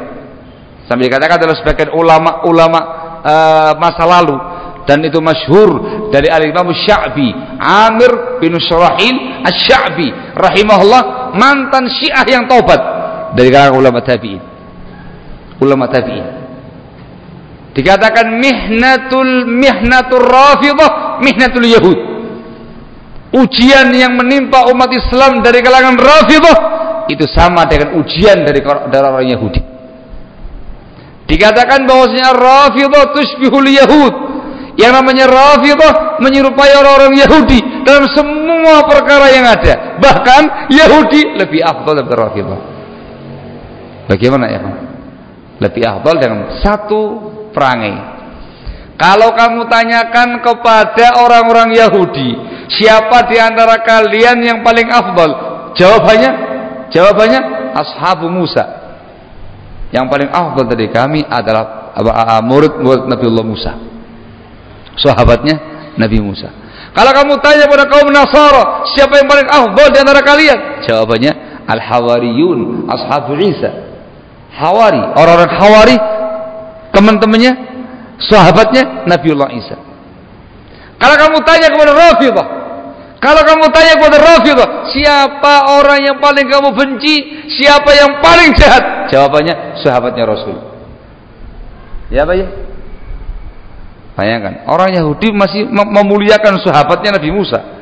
Sampai dikatakan oleh sebagian ulama-ulama uh, masa lalu dan itu masyhur dari al-Imam Sya'bi Amir bin Syurahil Asy-Sya'bi rahimahullah mantan Syiah yang taubat dari kalangan ulama tabi'in. Ulama tabi'in. Dikatakan mihnatul mihnatul rafidah mihnatul yahud. Ujian yang menimpa umat Islam dari kalangan rafidah itu sama dengan ujian dari orang Yahudi. Dikatakan bahwasanya Rafidah tusbihul Yahud. Yang namanya Rafidah menyerupai orang-orang Yahudi dalam semua perkara yang ada. Bahkan Yahudi lebih afdal daripada Rafidah. Bagaimana ya? Lebih afdal dengan satu perangai. Kalau kamu tanyakan kepada orang-orang Yahudi, siapa di antara kalian yang paling afdal? Jawabannya Jawabannya ashabu Musa. Yang paling afdal dari kami adalah murid-murid Nabiullah Musa. Sahabatnya Nabi Musa. Kalau kamu tanya pada kaum Nasara, siapa yang paling afdal di antara kalian? Jawabannya Al-Hawariyun, ashabu Isa. Hawari, orang-orang Hawari, teman-temannya, sahabatnya Nabiullah Isa. Kalau kamu tanya kepada Rafidah, Kalau kamu tanya kepada Rafidah, siapa orang yang paling kamu benci? Siapa yang paling jahat? Jawabannya sahabatnya Rasul. Ya Pak ya? Bayangkan, orang Yahudi masih memuliakan sahabatnya Nabi Musa.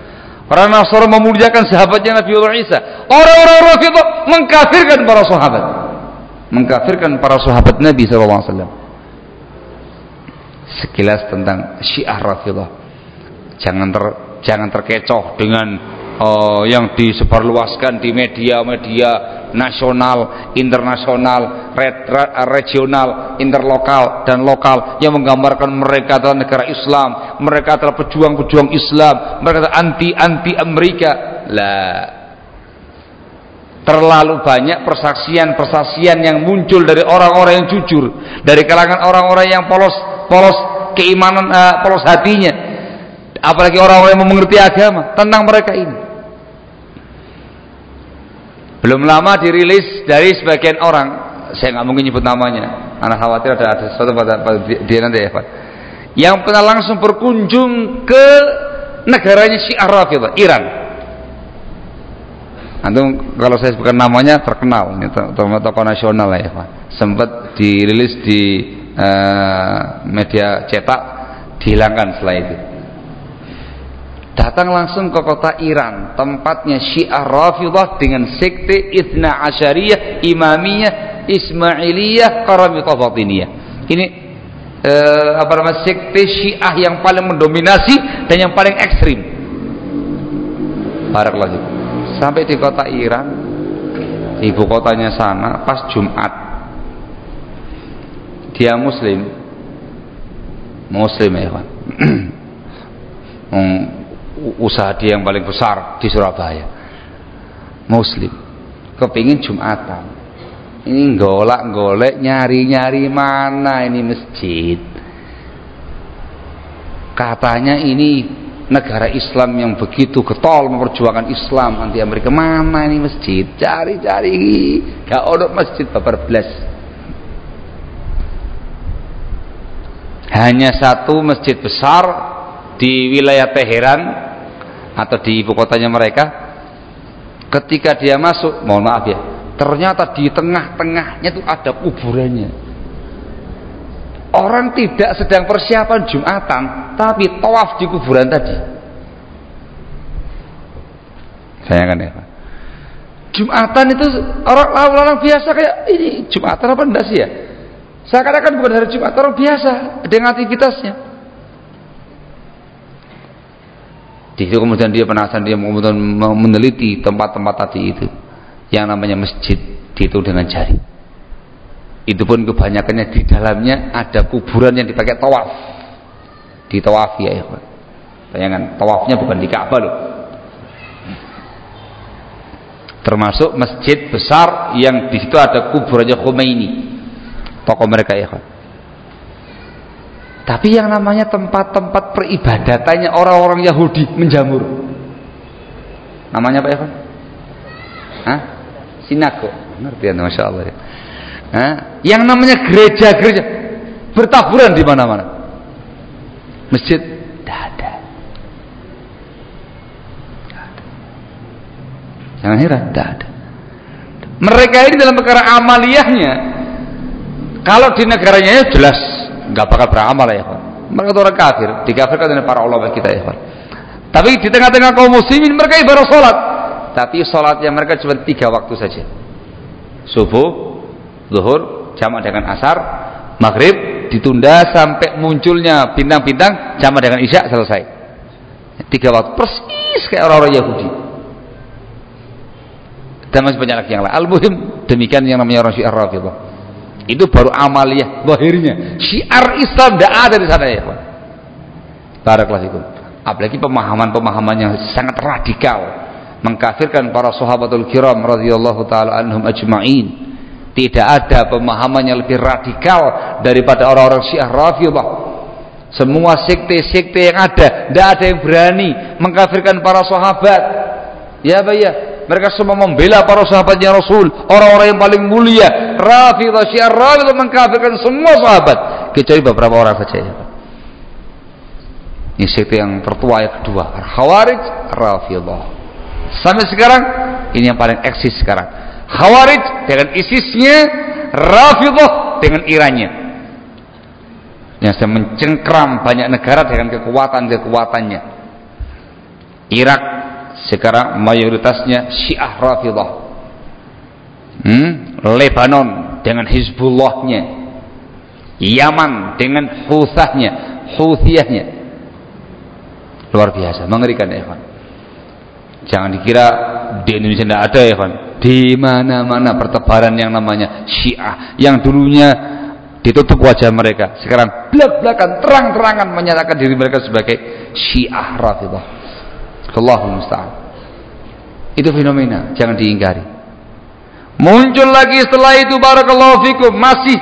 Orang Nasrani memuliakan sahabatnya Nabi Isa. Orang-orang Rafidah mengkafirkan para sahabat. Mengkafirkan para sahabat Nabi SAW. Sekilas tentang Syiah Rafidah. Jangan ter, jangan terkecoh dengan uh, yang disebarluaskan di media-media nasional, internasional, regional, interlokal dan lokal yang menggambarkan mereka adalah negara Islam, mereka adalah pejuang-pejuang Islam, mereka adalah anti-anti Amerika. Lah terlalu banyak persaksian-persaksian yang muncul dari orang-orang yang jujur, dari kalangan orang-orang yang polos polos keimanan uh, polos hatinya. Apalagi orang-orang yang mengerti agama tentang mereka ini. Belum lama dirilis dari sebagian orang, saya nggak mungkin nyebut namanya. Anak khawatir ada ada sesuatu pada, pada dia nanti ya Pak. Yang pernah langsung berkunjung ke negaranya Syiah Rafidah, Iran. Antum kalau saya sebutkan namanya terkenal, ini tokoh nasional ya Pak. Sempat dirilis di uh, media cetak, dihilangkan setelah itu datang langsung ke kota Iran tempatnya Syiah Rafidah dengan sekte Ithna Asyariyah Imamiyah Ismailiyah Karamitah Batiniyah. Ini eh, apa namanya sekte Syiah yang paling mendominasi dan yang paling ekstrim. Barakallahu sampai di kota Iran ibu kotanya sana pas Jumat dia muslim. Muslim ya kan usaha dia yang paling besar di Surabaya. Muslim. Kepingin Jumatan. Ini golak golek nyari nyari mana ini masjid? Katanya ini negara Islam yang begitu getol memperjuangkan Islam. Anti Amerika mana ini masjid? Cari cari gak ada masjid babar belas. Hanya satu masjid besar di wilayah Teheran atau di ibu kotanya mereka ketika dia masuk mohon maaf ya ternyata di tengah-tengahnya itu ada kuburannya. Orang tidak sedang persiapan Jumatan tapi tawaf di kuburan tadi. Sayangkan ya Pak. Jumatan itu orang-orang biasa kayak ini Jumatan apa enggak sih ya? Saya katakan bukan hari Jumat orang biasa dengan aktivitasnya Di situ kemudian dia penasaran dia kemudian meneliti tempat-tempat tadi itu yang namanya masjid dihitung dengan jari. Itu pun kebanyakannya di dalamnya ada kuburan yang dipakai tawaf. Di tawaf ya, ya. Bayangkan tawafnya bukan di Ka'bah loh. Termasuk masjid besar yang di situ ada kuburannya Khomeini. Tokoh mereka ya. Tapi yang namanya tempat-tempat peribadatannya orang-orang Yahudi menjamur. Namanya apa ya, Pak? Hah? Sinagog. Ngerti ya, Masya Allah ya. Hah? Yang namanya gereja-gereja bertaburan di mana-mana. Masjid tidak ada. Jangan heran, tidak ada. Mereka ini dalam perkara amaliyahnya, kalau di negaranya ya jelas nggak bakal beramal ya Pak. Mereka itu orang kafir, dikafirkan oleh para ulama kita ya Pak. Tapi di tengah-tengah kaum muslimin mereka ibarat sholat. Tapi sholatnya mereka cuma tiga waktu saja. Subuh, zuhur, jamak dengan asar, maghrib ditunda sampai munculnya bintang-bintang, jamak dengan isya selesai. Tiga waktu persis kayak orang-orang Yahudi. Dan masih banyak lagi yang lain. Al-Muhim demikian yang namanya orang Syiah. Itu baru amaliyah lahirnya. Syiar Islam tidak ada di sana ya, Pak. Barakallahu Apalagi pemahaman-pemahaman yang sangat radikal mengkafirkan para sahabatul kiram radhiyallahu taala anhum ajma'in. Tidak ada pemahaman yang lebih radikal daripada orang-orang Syiah Rafidhah. Semua sekte-sekte yang ada, tidak ada yang berani mengkafirkan para sahabat. Ya, Pak ya. Mereka semua membela para sahabatnya Rasul, orang-orang yang paling mulia. Rafidah Syiah Rafidah mengkafirkan semua sahabat kecuali beberapa orang saja. Ini sekte yang tertua yang kedua. Khawarij Rafidah. Sampai sekarang ini yang paling eksis sekarang. Khawarij dengan ISISnya, Rafidah dengan Irannya. Yang sedang mencengkram banyak negara dengan kekuatan-kekuatannya. Irak sekarang mayoritasnya Syiah Rafidah. Hmm? Lebanon dengan Hizbullahnya. Yaman dengan Huthahnya, Huthiyahnya. Luar biasa, mengerikan ya, Ikhwan. Jangan dikira di Indonesia tidak ada ya, Ikhwan. Di mana-mana pertebaran yang namanya Syiah yang dulunya ditutup wajah mereka, sekarang belak-belakan terang-terangan menyatakan diri mereka sebagai Syiah Rafidah. Allahumma musta'an. Itu fenomena, jangan diingkari. Muncul lagi setelah itu barakallahu fikum masih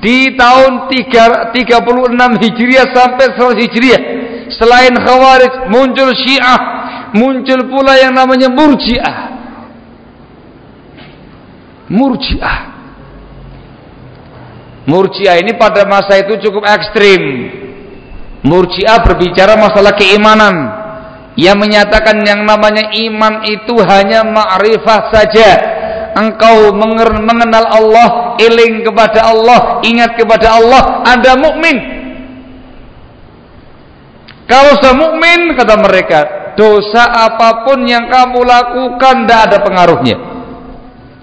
di tahun 3, 36 Hijriah sampai 100 Hijriah. Selain Khawarij muncul Syiah muncul pula yang namanya Murji'ah. Murji'ah. Murji'ah ini pada masa itu cukup ekstrim. Murji'ah berbicara masalah keimanan yang menyatakan yang namanya iman itu hanya ma'rifah saja engkau mengenal Allah, iling kepada Allah, ingat kepada Allah, Anda mukmin. Kalau saya mukmin kata mereka, dosa apa pun yang kamu lakukan tidak ada pengaruhnya.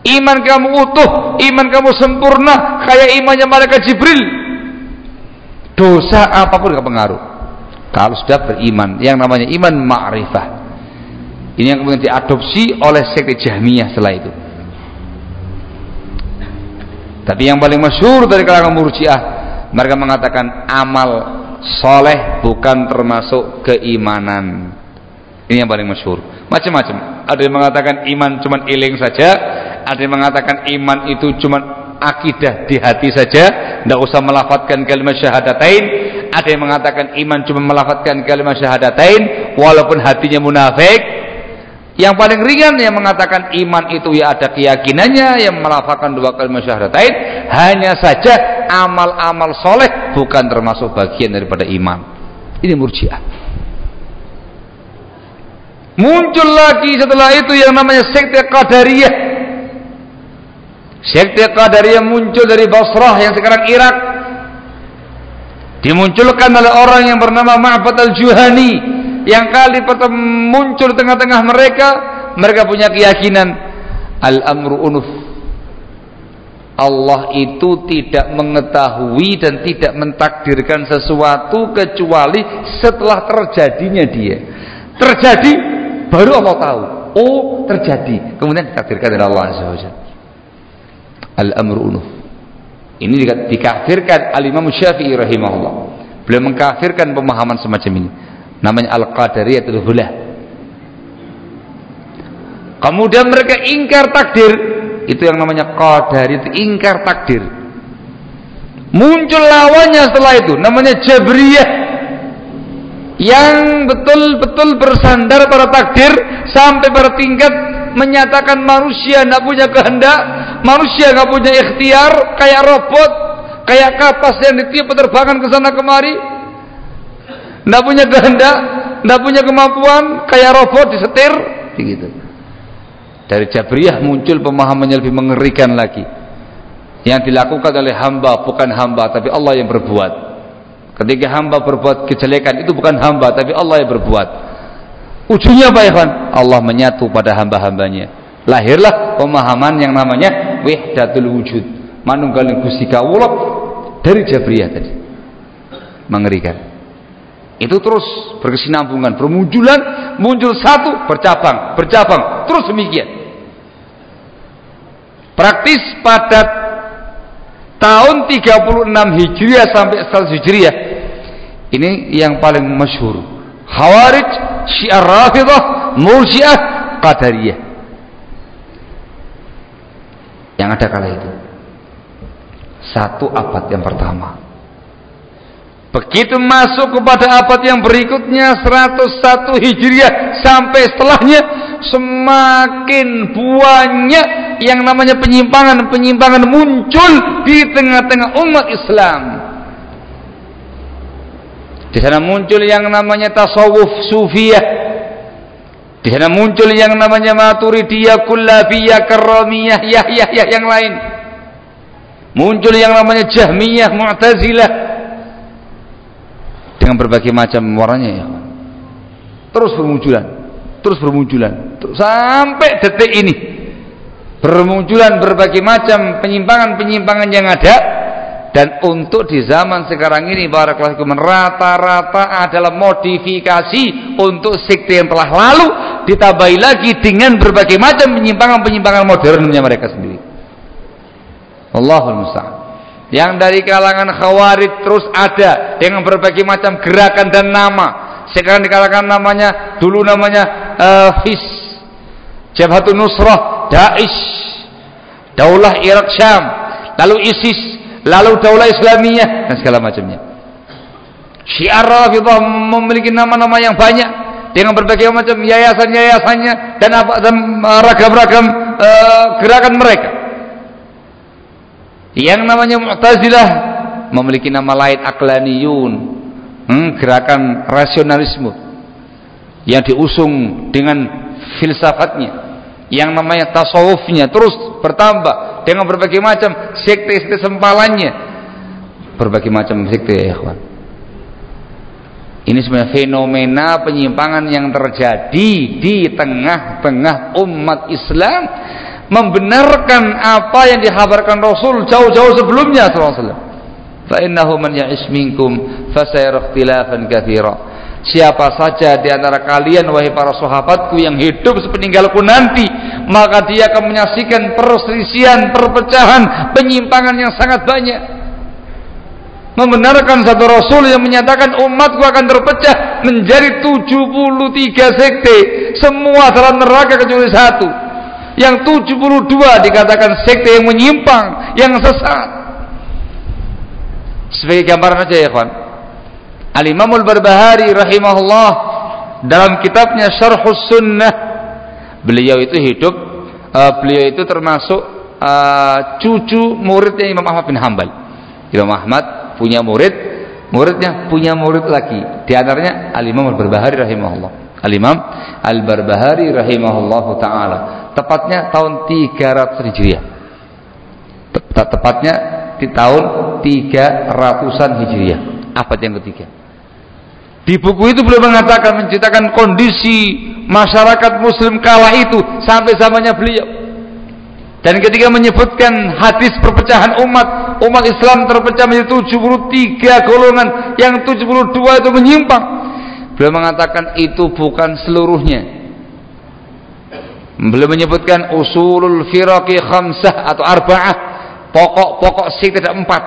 Iman kamu utuh, iman kamu sempurna, kayak imannya malaikat Jibril. Dosa apa pun tidak pengaruh. Kalau sudah beriman, yang namanya iman ma'rifah. Ini yang kemudian diadopsi oleh sekte Jahmiyah setelah itu. Tapi yang paling masyhur dari kalangan Murji'ah mereka mengatakan amal soleh bukan termasuk keimanan. Ini yang paling masyhur. Macam-macam. Ada yang mengatakan iman cuma iling saja, ada yang mengatakan iman itu cuma akidah di hati saja, tidak usah melafatkan kalimat syahadatain. Ada yang mengatakan iman cuma melafatkan kalimat syahadatain walaupun hatinya munafik. Yang paling ringan yang mengatakan iman itu ya ada keyakinannya yang melafalkan dua kalimat syahadatain hanya saja amal-amal soleh bukan termasuk bagian daripada iman. Ini murjiah. Muncul lagi setelah itu yang namanya sekte Qadariyah. Sekte Qadariyah muncul dari Basrah yang sekarang Irak. Dimunculkan oleh orang yang bernama Ma'bad al-Juhani yang kali pertama muncul tengah-tengah mereka mereka punya keyakinan al-amru unuf. Allah itu tidak mengetahui dan tidak mentakdirkan sesuatu kecuali setelah terjadinya dia. Terjadi baru Allah tahu. Oh terjadi. Kemudian ditakdirkan oleh Allah al-amru unuf ini dikafirkan al-imam syafi'i rahimahullah. Beliau mengkafirkan pemahaman semacam ini. Namanya al-qadariyatul hulah. Kemudian mereka ingkar takdir. Itu yang namanya qadari itu ingkar takdir. Muncul lawannya setelah itu. Namanya jabriyah. Yang betul-betul bersandar pada takdir sampai pada tingkat menyatakan manusia tidak punya kehendak manusia nggak punya ikhtiar kayak robot kayak kapas yang ditiup penerbangan ke sana kemari tidak punya kehendak, tidak punya kemampuan, kayak robot disetir, begitu. Dari Jabriyah muncul pemahaman yang lebih mengerikan lagi. Yang dilakukan oleh hamba bukan hamba, tapi Allah yang berbuat. Ketika hamba berbuat kejelekan itu bukan hamba, tapi Allah yang berbuat. Ujungnya apa kan? Allah menyatu pada hamba-hambanya. Lahirlah pemahaman yang namanya wahdatul wujud. Manunggalin Gusti Kawula dari Jabriyah tadi. Mengerikan. Itu terus berkesinambungan, bermunculan, muncul satu, bercabang, bercabang, terus demikian. Praktis pada tahun 36 Hijriah sampai 100 Hijriah. Ini yang paling masyhur. Khawarij, Syiah Rafidah, Murji'ah, Qadariyah. Yang ada kala itu. Satu abad yang pertama Begitu masuk kepada abad yang berikutnya 101 Hijriah sampai setelahnya semakin banyak yang namanya penyimpangan-penyimpangan muncul di tengah-tengah umat Islam. Di sana muncul yang namanya tasawuf sufiyah. Di sana muncul yang namanya maturidiyah, kullabiyah, karamiyah, yah, yah, yah, yang lain. Muncul yang namanya jahmiyah, mu'tazilah. Dengan berbagai macam warnanya ya. Terus bermunculan. Terus bermunculan. Terus sampai detik ini. Bermunculan berbagai macam penyimpangan-penyimpangan yang ada dan untuk di zaman sekarang ini barakallahu rata-rata adalah modifikasi untuk sekte yang telah lalu ditambahi lagi dengan berbagai macam penyimpangan-penyimpangan modernnya mereka sendiri. Allahul musta'an. Yang dari kalangan khawarij terus ada dengan berbagai macam gerakan dan nama. Sekarang dikatakan namanya dulu namanya uh, FIS, Jabhatun Nusrah, Daesh, Daulah Irak Syam, lalu ISIS, lalu daulah Islamiyah dan segala macamnya. Syiar Rafidah memiliki nama-nama yang banyak dengan berbagai macam yayasan-yayasannya dan apa dan uh, ragam-ragam uh, gerakan mereka. Yang namanya Mu'tazilah memiliki nama lain Aklaniyun, hmm, gerakan rasionalisme yang diusung dengan filsafatnya yang namanya tasawufnya terus bertambah dengan berbagai macam sekte-sekte sempalannya. Berbagai macam sekte ya ikhwan. Ini sebenarnya fenomena penyimpangan yang terjadi di tengah-tengah umat Islam membenarkan apa yang dikhabarkan Rasul jauh-jauh sebelumnya sallallahu Fa innahu man ya'ish minkum fasayara ikhtilafan katsira Siapa saja di antara kalian wahai para sahabatku yang hidup sepeninggalku nanti, maka dia akan menyaksikan perselisihan, perpecahan, penyimpangan yang sangat banyak. Membenarkan satu rasul yang menyatakan umatku akan terpecah menjadi 73 sekte, semua dalam neraka kecuali satu. Yang 72 dikatakan sekte yang menyimpang, yang sesat. Sebagai gambaran aja ya kawan Al-Imamul Barbahari rahimahullah dalam kitabnya Syarhus Sunnah beliau itu hidup uh, beliau itu termasuk uh, cucu muridnya Imam Ahmad bin Hambal Imam Ahmad punya murid muridnya punya murid lagi. Di antaranya Al-Imam Al-Barbahari rahimahullah. Al-Imam Al-Barbahari rahimahullah taala. Tepatnya tahun 300 Hijriah. Tepatnya di tahun 300-an Hijriah. Abad yang ketiga di buku itu beliau mengatakan menceritakan kondisi masyarakat muslim kala itu sampai zamannya beliau. Dan ketika menyebutkan hadis perpecahan umat, umat Islam terpecah menjadi 73 golongan, yang 72 itu menyimpang. Beliau mengatakan itu bukan seluruhnya. Beliau menyebutkan usulul firaqi khamsah atau arba'ah, pokok-pokok sih tidak empat.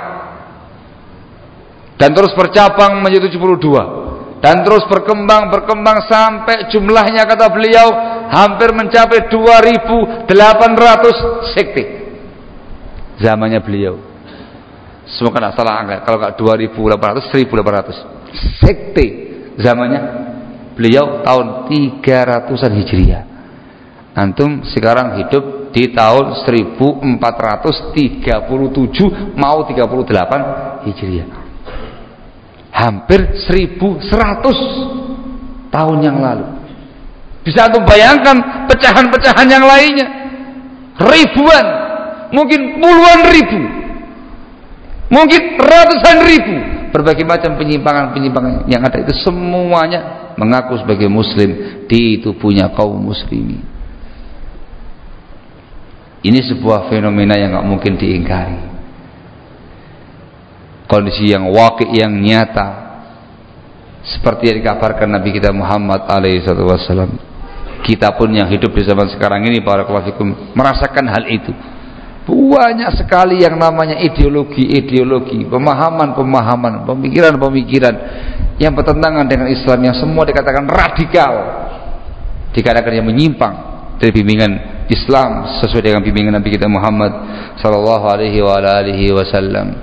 Dan terus bercabang menjadi 72 dan terus berkembang berkembang sampai jumlahnya kata beliau hampir mencapai 2800 sekte zamannya beliau. Semoga tidak salah angka kalau nggak 2800 1800 sekte zamannya. Beliau tahun 300an hijriah. Antum sekarang hidup di tahun 1437 mau 38 hijriah hampir 1100 tahun yang lalu. Bisa antum bayangkan pecahan-pecahan yang lainnya. Ribuan, mungkin puluhan ribu. Mungkin ratusan ribu. Berbagai macam penyimpangan-penyimpangan yang ada itu semuanya mengaku sebagai muslim di tubuhnya kaum muslimin. Ini sebuah fenomena yang nggak mungkin diingkari kondisi yang wakil yang nyata. Seperti yang dikabarkan Nabi kita Muhammad alaihissalam kita pun yang hidup di zaman sekarang ini para kelafikum merasakan hal itu. Banyak sekali yang namanya ideologi-ideologi pemahaman-pemahaman pemikiran-pemikiran yang bertentangan dengan Islam yang semua dikatakan radikal. Dikatakan yang menyimpang dari bimbingan Islam sesuai dengan bimbingan Nabi kita Muhammad sallallahu alaihi wasallam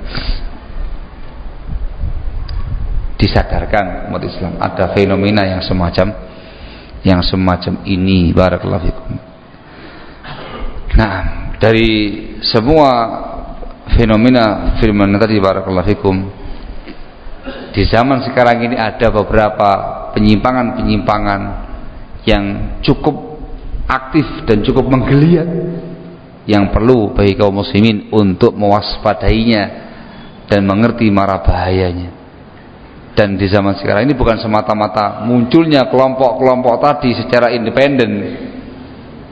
disadarkan umat Islam. Ada fenomena yang semacam yang semacam ini. Barakallahu fikum. Nah, dari semua fenomena fenomena tadi barakallahu fikum di zaman sekarang ini ada beberapa penyimpangan-penyimpangan yang cukup aktif dan cukup menggeliat yang perlu bagi kaum muslimin untuk mewaspadainya dan mengerti marah bahayanya dan di zaman sekarang ini bukan semata-mata munculnya kelompok-kelompok tadi secara independen.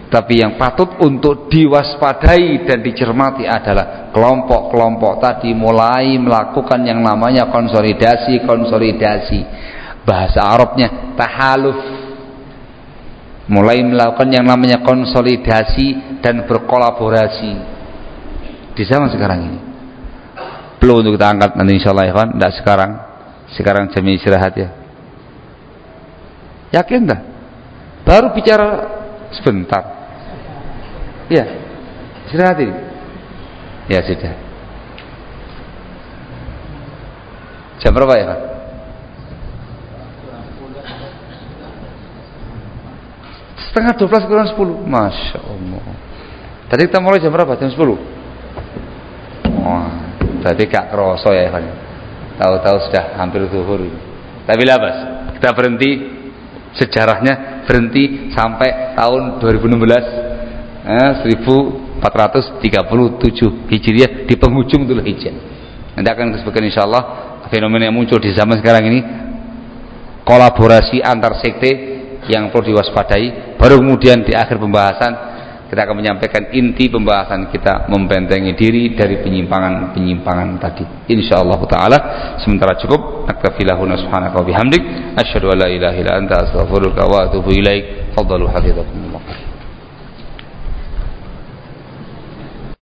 Tapi yang patut untuk diwaspadai dan dicermati adalah kelompok-kelompok tadi mulai melakukan yang namanya konsolidasi-konsolidasi bahasa Arabnya tahaluf. Mulai melakukan yang namanya konsolidasi dan berkolaborasi. Di zaman sekarang ini. Perlu untuk kita angkat nanti insya Allah ya tidak sekarang sekarang jam istirahat ya. Yakin dah baru bicara sebentar. Ya istirahat ini. Ya sudah. Jam berapa ya kan setengah dua belas kurang sepuluh. Masya allah. Tadi kita mulai jam berapa? Jam sepuluh? Wah tadi gak kerosok ya kan tahu-tahu sudah hampir zuhur tapi labas kita berhenti. Sejarahnya berhenti sampai tahun 2016 eh, 1437 Hijriah di penghujung Dhul Hijjah nanti akan disebutkan insyaallah fenomena yang muncul di zaman sekarang ini kolaborasi antar sekte yang perlu diwaspadai baru kemudian di akhir pembahasan kita akan menyampaikan inti pembahasan kita membentengi diri dari penyimpangan-penyimpangan tadi. Insyaallah taala sementara cukup. Nakfilahuna subhanaka wa bihamdik. Asyhadu an la ilaha illa anta astaghfiruka wa atubu ilaik. Fadhalu hafizakum